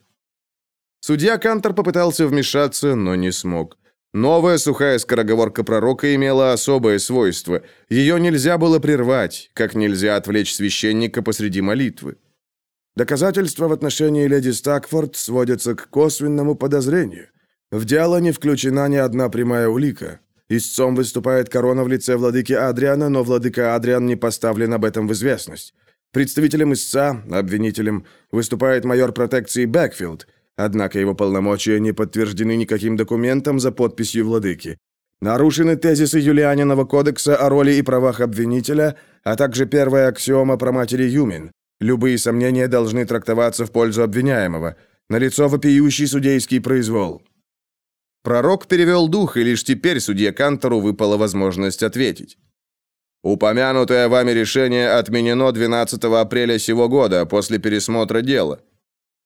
Судья Кантор попытался вмешаться, но не смог. Новая сухая скороговорка пророка имела особое свойство. Ее нельзя было прервать, как нельзя отвлечь священника посреди молитвы. Доказательства в отношении леди Стакфорд сводятся к косвенному подозрению. В дело не включена ни одна прямая улика. Истцом выступает корона в лице владыки Адриана, но владыка Адриан не поставлен об этом в известность. Представителем истца, обвинителем, выступает майор протекции Бэкфилд, однако его полномочия не подтверждены никаким документом за подписью владыки. Нарушены тезисы Юлианиного кодекса о роли и правах обвинителя, а также первая аксиома про матери Юмин. Любые сомнения должны трактоваться в пользу обвиняемого. Налицо вопиющий судейский произвол. Пророк перевел дух, и лишь теперь судье Кантору выпала возможность ответить. Упомянутое вами решение отменено 12 апреля сего года после пересмотра дела.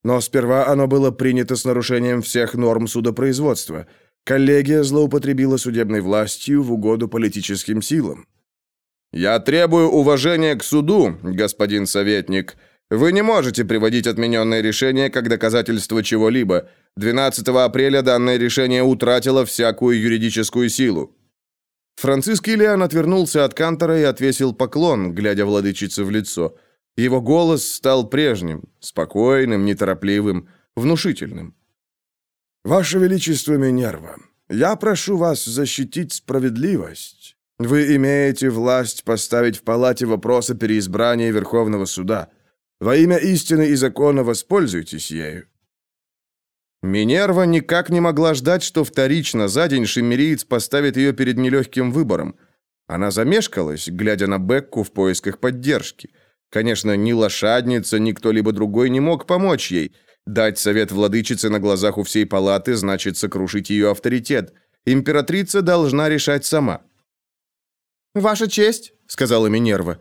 Но сперва оно было принято с нарушением всех норм судопроизводства. Коллегия злоупотребила судебной властью в угоду политическим силам. «Я требую уважения к суду, господин советник. Вы не можете приводить отмененное решение как доказательство чего-либо. 12 апреля данное решение утратило всякую юридическую силу». Франциск Ильян отвернулся от Кантора и отвесил поклон, глядя владычице в лицо. Его голос стал прежним, спокойным, неторопливым, внушительным. «Ваше Величество Минерва, я прошу вас защитить справедливость. Вы имеете власть поставить в палате вопросы переизбрания Верховного Суда. Во имя истины и закона воспользуйтесь ею». Минерва никак не могла ждать, что вторично за день шиммериец поставит ее перед нелегким выбором. Она замешкалась, глядя на Бекку в поисках поддержки. Конечно, ни лошадница, ни кто-либо другой не мог помочь ей. Дать совет владычице на глазах у всей палаты значит сокрушить ее авторитет. Императрица должна решать сама. «Ваша честь», — сказала Минерва.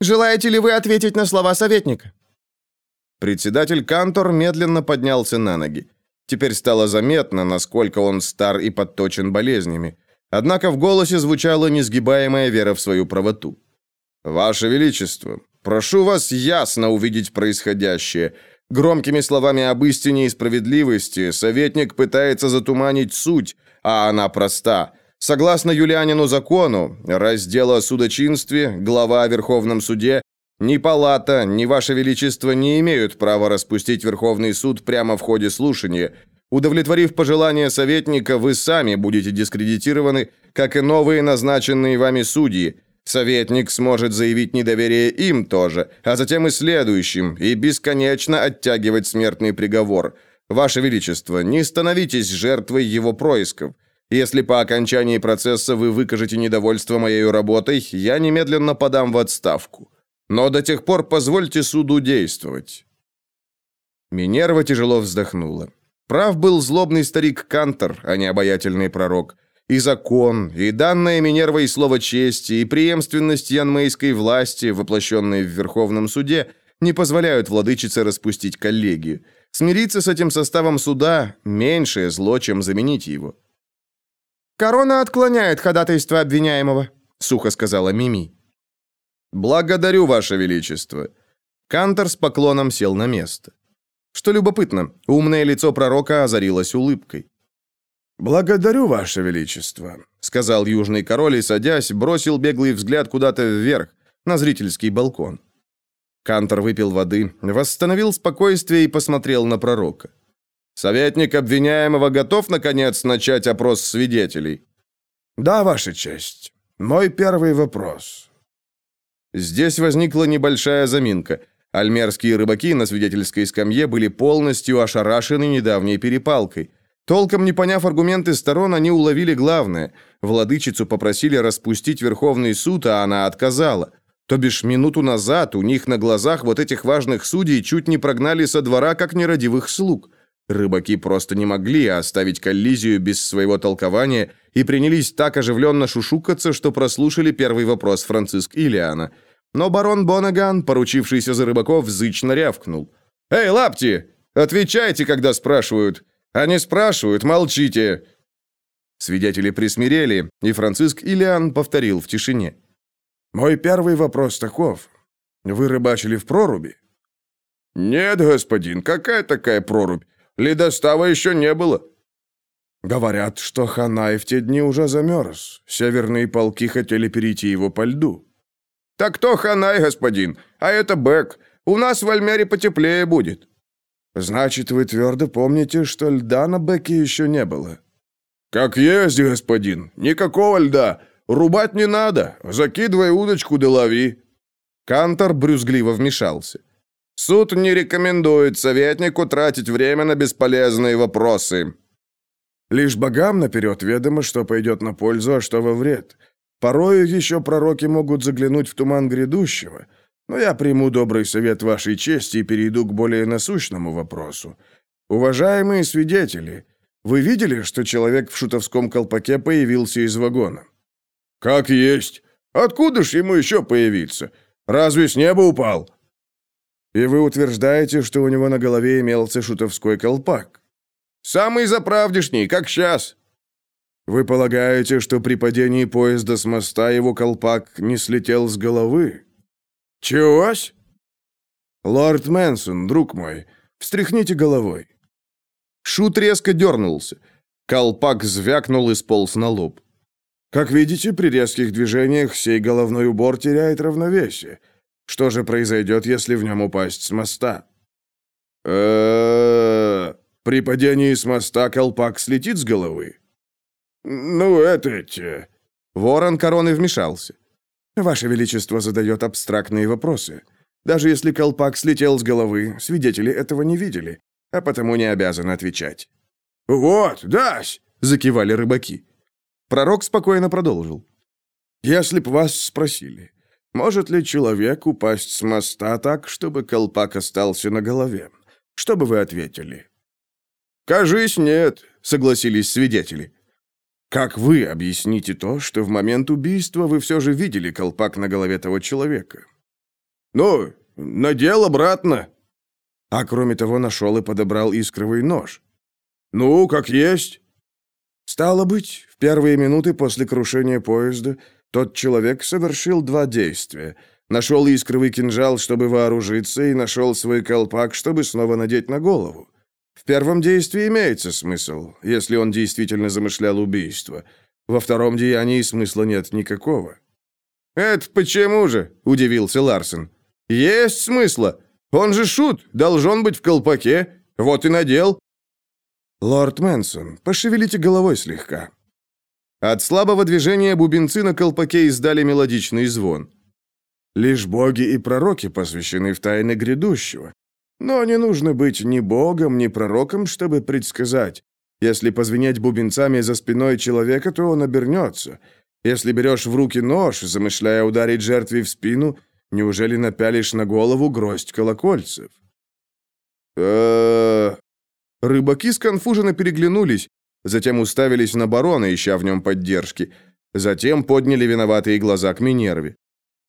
«Желаете ли вы ответить на слова советника?» Председатель Кантор медленно поднялся на ноги. Теперь стало заметно, насколько он стар и подточен болезнями. Однако в голосе звучала несгибаемая вера в свою правоту. «Ваше Величество, прошу вас ясно увидеть происходящее. Громкими словами об истине и справедливости советник пытается затуманить суть, а она проста – Согласно Юлианину закону, раздела о судочинстве, глава о Верховном суде, ни палата, ни Ваше Величество не имеют права распустить Верховный суд прямо в ходе слушания. Удовлетворив пожелания советника, вы сами будете дискредитированы, как и новые назначенные вами судьи. Советник сможет заявить недоверие им тоже, а затем и следующим, и бесконечно оттягивать смертный приговор. Ваше Величество, не становитесь жертвой его происков. Если по окончании процесса вы выкажете недовольство моей работой, я немедленно подам в отставку. Но до тех пор позвольте суду действовать». Минерва тяжело вздохнула. Прав был злобный старик Кантор, а не обаятельный пророк. И закон, и данное Минервой слово чести, и преемственность янмейской власти, воплощенной в Верховном суде, не позволяют владычице распустить коллегию. Смириться с этим составом суда – меньшее зло, чем заменить его. «Корона отклоняет ходатайство обвиняемого», — сухо сказала Мими. «Благодарю, Ваше Величество». Кантор с поклоном сел на место. Что любопытно, умное лицо пророка озарилось улыбкой. «Благодарю, Ваше Величество», — сказал южный король и, садясь, бросил беглый взгляд куда-то вверх, на зрительский балкон. Кантор выпил воды, восстановил спокойствие и посмотрел на пророка. Советник обвиняемого готов, наконец, начать опрос свидетелей?» «Да, Ваша честь. Мой первый вопрос». Здесь возникла небольшая заминка. Альмерские рыбаки на свидетельской скамье были полностью ошарашены недавней перепалкой. Толком не поняв аргументы сторон, они уловили главное. Владычицу попросили распустить Верховный суд, а она отказала. То бишь минуту назад у них на глазах вот этих важных судей чуть не прогнали со двора, как нерадивых слуг. Рыбаки просто не могли оставить коллизию без своего толкования и принялись так оживленно шушукаться, что прослушали первый вопрос Франциск Илиана. Но барон Бонаган, поручившийся за рыбаков, зычно рявкнул. «Эй, лапти! Отвечайте, когда спрашивают! Не спрашивают, молчите!» Свидетели присмирели, и Франциск Илиан повторил в тишине. «Мой первый вопрос таков. Вы рыбачили в проруби?» «Нет, господин, какая такая прорубь? Ледостава еще не было». Говорят, что Ханай в те дни уже замерз. Северные полки хотели перейти его по льду. Так кто Ханай, господин? А это Бэк. У нас в Альмере потеплее будет. Значит, вы твердо помните, что льда на Бэке еще не было? Как есть, господин. Никакого льда. Рубать не надо. Закидывай удочку да лови. Кантор брюзгливо вмешался. Суд не рекомендует советнику тратить время на бесполезные вопросы. Лишь богам наперед ведомо, что пойдет на пользу, а что во вред. Порою еще пророки могут заглянуть в туман грядущего, но я приму добрый совет вашей чести и перейду к более насущному вопросу. Уважаемые свидетели, вы видели, что человек в шутовском колпаке появился из вагона? Как есть. Откуда ж ему еще появиться? Разве с неба упал? И вы утверждаете, что у него на голове имелся шутовской колпак? Самый заправдешний, как сейчас. Вы полагаете, что при падении поезда с моста его колпак не слетел с головы? Чегось? Лорд Мэнсон, друг мой, встряхните головой. Шут резко дернулся. Колпак звякнул и сполз на лоб. Как видите, при резких движениях сей головной убор теряет равновесие. Что же произойдет, если в нем упасть с моста? э При падении с моста колпак слетит с головы? Ну, это те. Ворон короны вмешался. Ваше Величество задает абстрактные вопросы. Даже если колпак слетел с головы, свидетели этого не видели, а потому не обязаны отвечать. «Вот, дась!» — закивали рыбаки. Пророк спокойно продолжил. «Если б вас спросили, может ли человек упасть с моста так, чтобы колпак остался на голове, что бы вы ответили?» «Кажись, нет», — согласились свидетели. Как вы объясните то, что в момент убийства вы все же видели колпак на голове того человека? Ну, надел обратно. А кроме того, нашел и подобрал искровый нож. Ну, как есть. Стало быть, в первые минуты после крушения поезда тот человек совершил два действия. Нашел искровый кинжал, чтобы вооружиться, и нашел свой колпак, чтобы снова надеть на голову. В первом действии имеется смысл, если он действительно замышлял убийство. Во втором деянии смысла нет никакого. «Это почему же?» – удивился Ларсен. «Есть смысла. Он же шут, должен быть в колпаке. Вот и надел». «Лорд Мэнсон, пошевелите головой слегка». От слабого движения бубенцы на колпаке издали мелодичный звон. «Лишь боги и пророки посвящены в тайны грядущего. Но не нужно быть ни богом, ни пророком, чтобы предсказать. Если позвенеть бубенцами за спиной человека, то он обернется. Если берешь в руки нож, замышляя ударить жертве в спину, неужели напялишь на голову гроздь колокольцев? э Рыбаки сконфуженно переглянулись, затем уставились на барона, ища в нем поддержки. Затем подняли виноватые глаза к Минерве.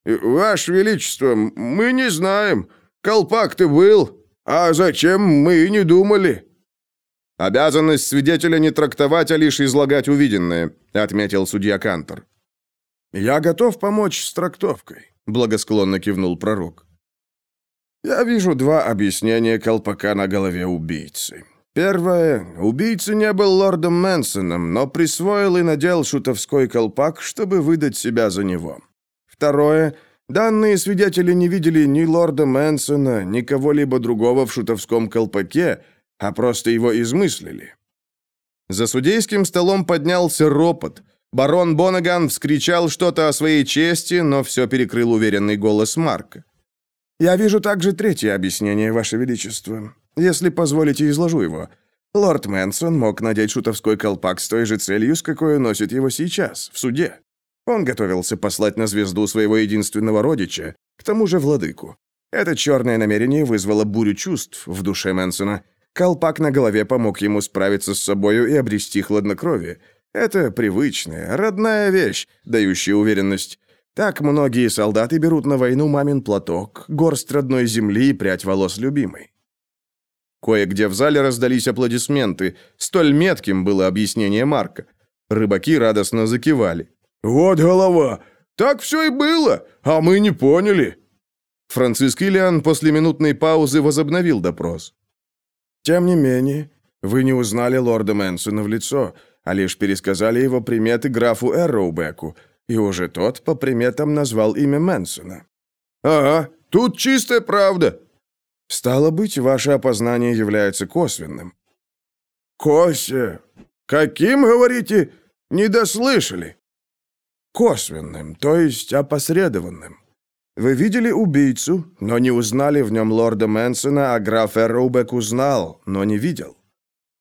«Ваше Величество, мы не знаем. Колпак ты был, а зачем мы и не думали?» «Обязанность свидетеля не трактовать, а лишь излагать увиденное», отметил судья Кантор. «Я готов помочь с трактовкой», благосклонно кивнул пророк. «Я вижу два объяснения колпака на голове убийцы. Первое. Убийца не был лордом Мэнсоном, но присвоил и надел шутовской колпак, чтобы выдать себя за него. Второе. Данные свидетели не видели ни лорда Мэнсона, ни кого-либо другого в шутовском колпаке, а просто его измыслили. За судейским столом поднялся ропот. Барон Бонаган вскричал что-то о своей чести, но все перекрыл уверенный голос Марка. «Я вижу также третье объяснение, Ваше Величество. Если позволите, изложу его. Лорд Мэнсон мог надеть шутовской колпак с той же целью, с какой носит его сейчас, в суде. Он готовился послать на звезду своего единственного родича, к тому же владыку. Это черное намерение вызвало бурю чувств в душе Мэнсона. Колпак на голове помог ему справиться с собою и обрести хладнокровие. Это привычная, родная вещь, дающая уверенность. Так многие солдаты берут на войну мамин платок, горсть родной земли и прядь волос любимой. Кое-где в зале раздались аплодисменты. Столь метким было объяснение Марка. Рыбаки радостно закивали. «Вот голова! Так все и было, а мы не поняли!» Франциск Ильян после минутной паузы возобновил допрос. «Тем не менее, Вы не узнали лорда Мэнсона в лицо, а лишь пересказали его приметы графу Эрроубеку, и уже тот по приметам назвал имя Мэнсона. «Ага, тут чистая правда». «Стало быть, ваше опознание является косвенным». «Кося? Каким, говорите? Не дослышали?» «Косвенным, то есть опосредованным. Вы видели убийцу, но не узнали в нем лорда Мэнсона, а граф Эрроубек узнал, но не видел».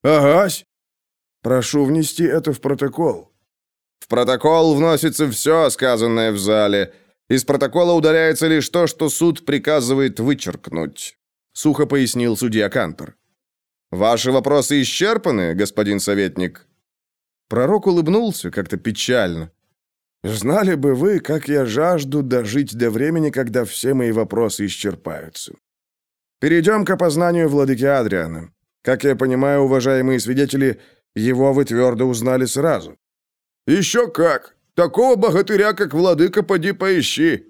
«Агась». «Прошу внести это в протокол». «В протокол вносится все, сказанное в зале. Из протокола удаляется лишь то, что суд приказывает вычеркнуть», — сухо пояснил судья Кантор. «Ваши вопросы исчерпаны, господин советник?» Пророк улыбнулся как-то печально. «Знали бы вы, как я жажду дожить до времени, когда все мои вопросы исчерпаются. Перейдем к опознанию владыки Адриана. Как я понимаю, уважаемые свидетели, его вы твердо узнали сразу». «Еще как! Такого богатыря, как владыка, поди поищи!»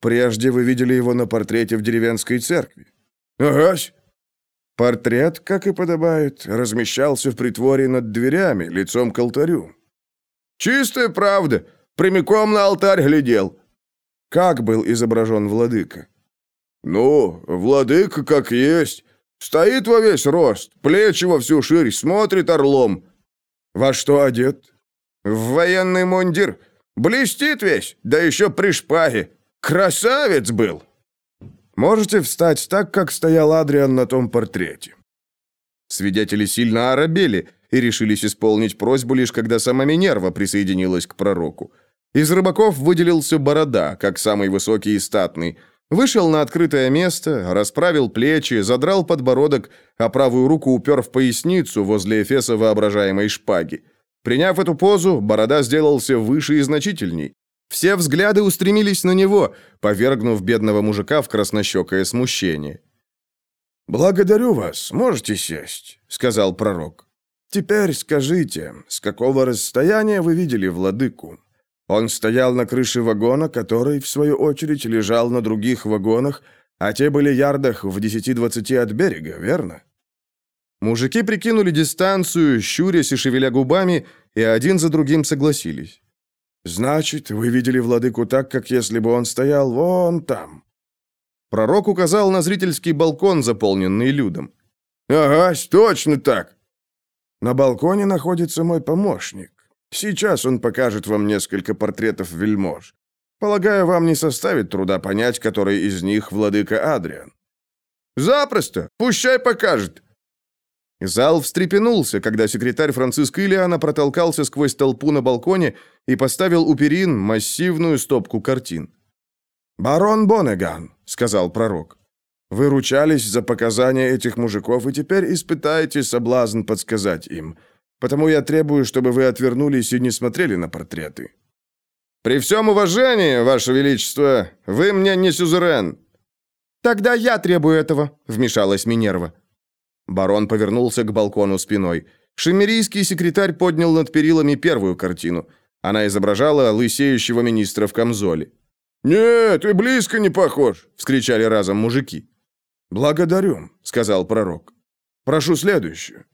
«Прежде вы видели его на портрете в деревенской церкви?» «Агась!» Портрет, как и подобает, размещался в притворе над дверями, лицом к алтарю. «Чистая правда. Прямиком на алтарь глядел». Как был изображен владыка? «Ну, владыка как есть. Стоит во весь рост, плечи во всю ширь, смотрит орлом». «Во что одет?» «В военный мундир. Блестит весь, да еще при шпаге. Красавец был!» Можете встать так, как стоял Адриан на том портрете». Свидетели сильно оробели и решились исполнить просьбу, лишь когда сама Минерва присоединилась к пророку. Из рыбаков выделился Борода, как самый высокий и статный. Вышел на открытое место, расправил плечи, задрал подбородок, а правую руку упер в поясницу возле эфеса воображаемой шпаги. Приняв эту позу, Борода сделался выше и значительней. Все взгляды устремились на него, повергнув бедного мужика в краснощекое смущение. «Благодарю вас, можете сесть», — сказал пророк. «Теперь скажите, с какого расстояния вы видели владыку? Он стоял на крыше вагона, который, в свою очередь, лежал на других вагонах, а те были ярдах в 10-20 от берега, верно?» Мужики прикинули дистанцию, щурясь и шевеля губами, и один за другим согласились. «Значит, вы видели владыку так, как если бы он стоял вон там». Пророк указал на зрительский балкон, заполненный людом. «Ага, точно так». «На балконе находится мой помощник. Сейчас он покажет вам несколько портретов вельмож. Полагаю, вам не составит труда понять, который из них владыка Адриан». «Запросто. Пущай покажет». Зал встрепенулся, когда секретарь Франциск Ильяна протолкался сквозь толпу на балконе и поставил у перин массивную стопку картин. «Барон Бонеган», — сказал пророк, — «вы ручались за показания этих мужиков и теперь испытаете соблазн подсказать им. Потому я требую, чтобы вы отвернулись и не смотрели на портреты». «При всем уважении, Ваше Величество, вы мне не сюзерен». «Тогда я требую этого», — вмешалась Минерва. Барон повернулся к балкону спиной. Шемерийский секретарь поднял над перилами первую картину. Она изображала лысеющего министра в камзоле. «Нет, ты близко не похож!» — вскричали разом мужики. «Благодарю», — сказал пророк. «Прошу следующую».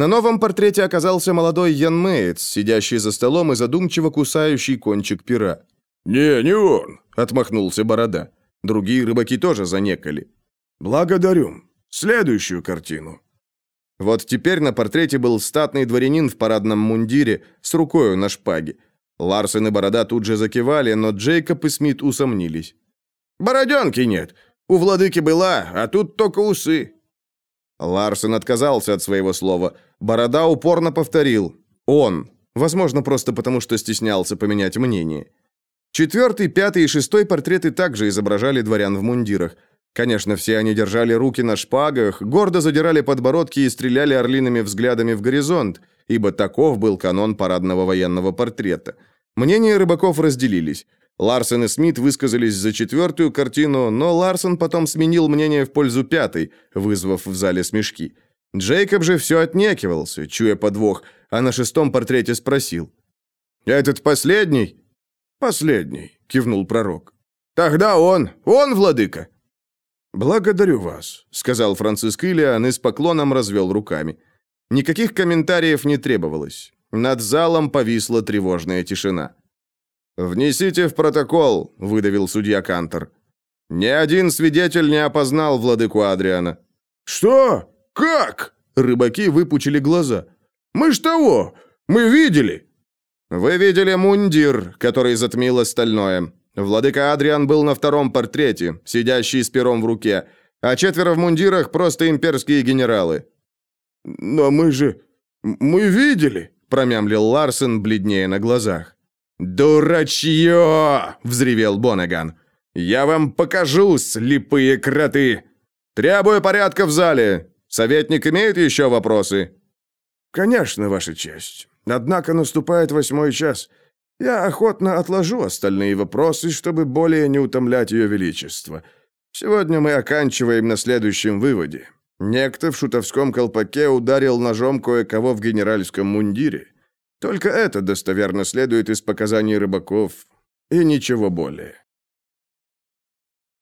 На новом портрете оказался молодой Ян Мэйц, сидящий за столом и задумчиво кусающий кончик пера. «Не, не он», — отмахнулся Борода. Другие рыбаки тоже занекали. «Благодарю. Следующую картину». Вот теперь на портрете был статный дворянин в парадном мундире с рукою на шпаге. Ларсен и Борода тут же закивали, но Джейкоб и Смит усомнились. «Бороденки нет. У владыки была, а тут только усы». Ларсен отказался от своего слова. Борода упорно повторил. «Он». Возможно, просто потому, что стеснялся поменять мнение. Четвертый, пятый и шестой портреты также изображали дворян в мундирах. Конечно, все они держали руки на шпагах, гордо задирали подбородки и стреляли орлиными взглядами в горизонт, ибо таков был канон парадного военного портрета. Мнения рыбаков разделились. Ларсен и Смит высказались за четвертую картину, но Ларсен потом сменил мнение в пользу пятой, вызвав в зале смешки. Джейкоб же все отнекивался, чуя подвох, а на шестом портрете спросил. «Этот последний?» «Последний», — кивнул пророк. «Тогда он, он владыка». «Благодарю вас», — сказал Франциск Ильян и с поклоном развел руками. Никаких комментариев не требовалось. Над залом повисла тревожная тишина. «Внесите в протокол», — выдавил судья Кантор. «Ни один свидетель не опознал владыку Адриана». «Что? Как?» — рыбаки выпучили глаза. «Мы ж того! Мы видели!» «Вы видели мундир, который затмил остальное. Владыка Адриан был на втором портрете, сидящий с пером в руке, а четверо в мундирах просто имперские генералы». «Но мы же... мы видели!» — промямлил Ларсен, бледнее на глазах. «Дурачье!» — взревел Бонаган. «Я вам покажу, слепые кроты! Требую порядка в зале! Советник имеет еще вопросы?» «Конечно, Ваша честь. Однако наступает восьмой час. Я охотно отложу остальные вопросы, чтобы более не утомлять Ее Величество. Сегодня мы оканчиваем на следующем выводе. Некто в шутовском колпаке ударил ножом кое-кого в генеральском мундире. Только это достоверно следует из показаний рыбаков и ничего более.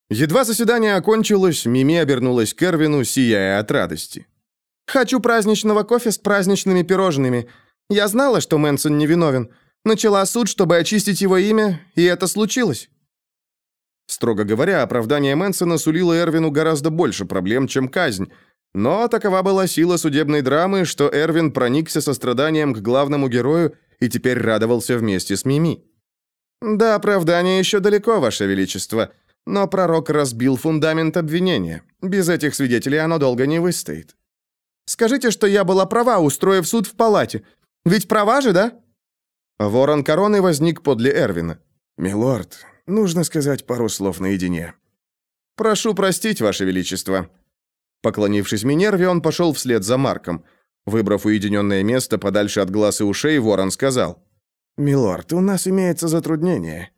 Едва заседание окончилось, Мими обернулась к Эрвину, сияя от радости. «Хочу праздничного кофе с праздничными пирожными. Я знала, что Мэнсон невиновен. Начала суд, чтобы очистить его имя, и это случилось». Строго говоря, оправдание Мэнсона сулило Эрвину гораздо больше проблем, чем казнь. Но такова была сила судебной драмы, что Эрвин проникся состраданием к главному герою и теперь радовался вместе с Мими. «Да, оправдание еще далеко, Ваше Величество, но пророк разбил фундамент обвинения. Без этих свидетелей оно долго не выстоит». «Скажите, что я была права, устроив суд в палате. Ведь права же, да?» Ворон короны возник подле Эрвина. «Милорд, нужно сказать пару слов наедине». «Прошу простить, Ваше Величество». Поклонившись Минерве, он пошел вслед за Марком. Выбрав уединенное место подальше от глаз и ушей, Ворон сказал. «Милорд, у нас имеется затруднение».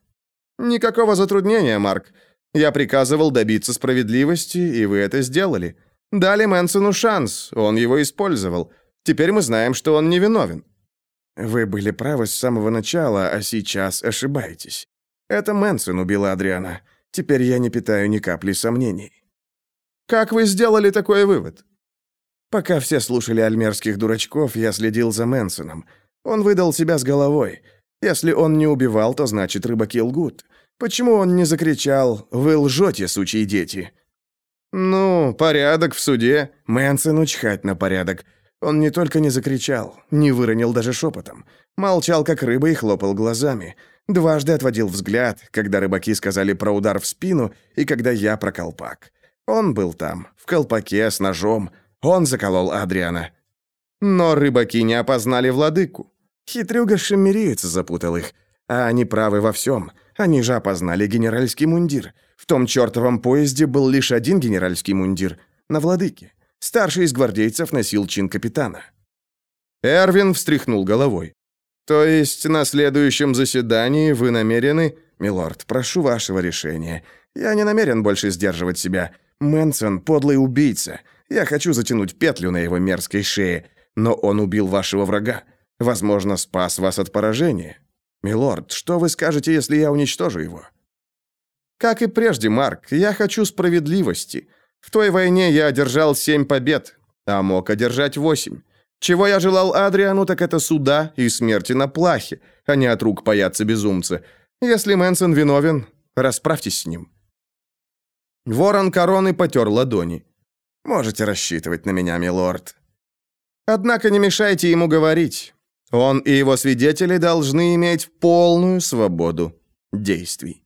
«Никакого затруднения, Марк. Я приказывал добиться справедливости, и вы это сделали. Дали Мэнсону шанс, он его использовал. Теперь мы знаем, что он невиновен». «Вы были правы с самого начала, а сейчас ошибаетесь. Это Мэнсон убил Адриана. Теперь я не питаю ни капли сомнений». «Как вы сделали такой вывод?» «Пока все слушали альмерских дурачков, я следил за Мэнсоном. Он выдал себя с головой. Если он не убивал, то значит рыбаки лгут. Почему он не закричал «Вы лжете, сучьи дети»?» «Ну, порядок в суде». Мэнсону чхать на порядок. Он не только не закричал, не выронил даже шепотом. Молчал, как рыба, и хлопал глазами. Дважды отводил взгляд, когда рыбаки сказали про удар в спину и когда я про колпак. Он был там, в колпаке, с ножом. Он заколол Адриана. Но рыбаки не опознали владыку. Хитрюга шемериец запутал их. А они правы во всем. Они же опознали генеральский мундир. В том чертовом поезде был лишь один генеральский мундир. На владыке. Старший из гвардейцев носил чин капитана. Эрвин встряхнул головой. «То есть на следующем заседании вы намерены...» «Милорд, прошу вашего решения. Я не намерен больше сдерживать себя. Мэнсон — подлый убийца. Я хочу затянуть петлю на его мерзкой шее. Но он убил вашего врага. Возможно, спас вас от поражения. Милорд, что вы скажете, если я уничтожу его?» «Как и прежде, Марк, я хочу справедливости. В той войне я одержал семь побед, а мог одержать восемь. Чего я желал Адриану, так это суда и смерти на плахе, а не от рук паяться безумца. Если Мэнсон виновен, расправьтесь с ним». Ворон короны потер ладони. «Можете рассчитывать на меня, милорд». «Однако не мешайте ему говорить. Он и его свидетели должны иметь полную свободу действий».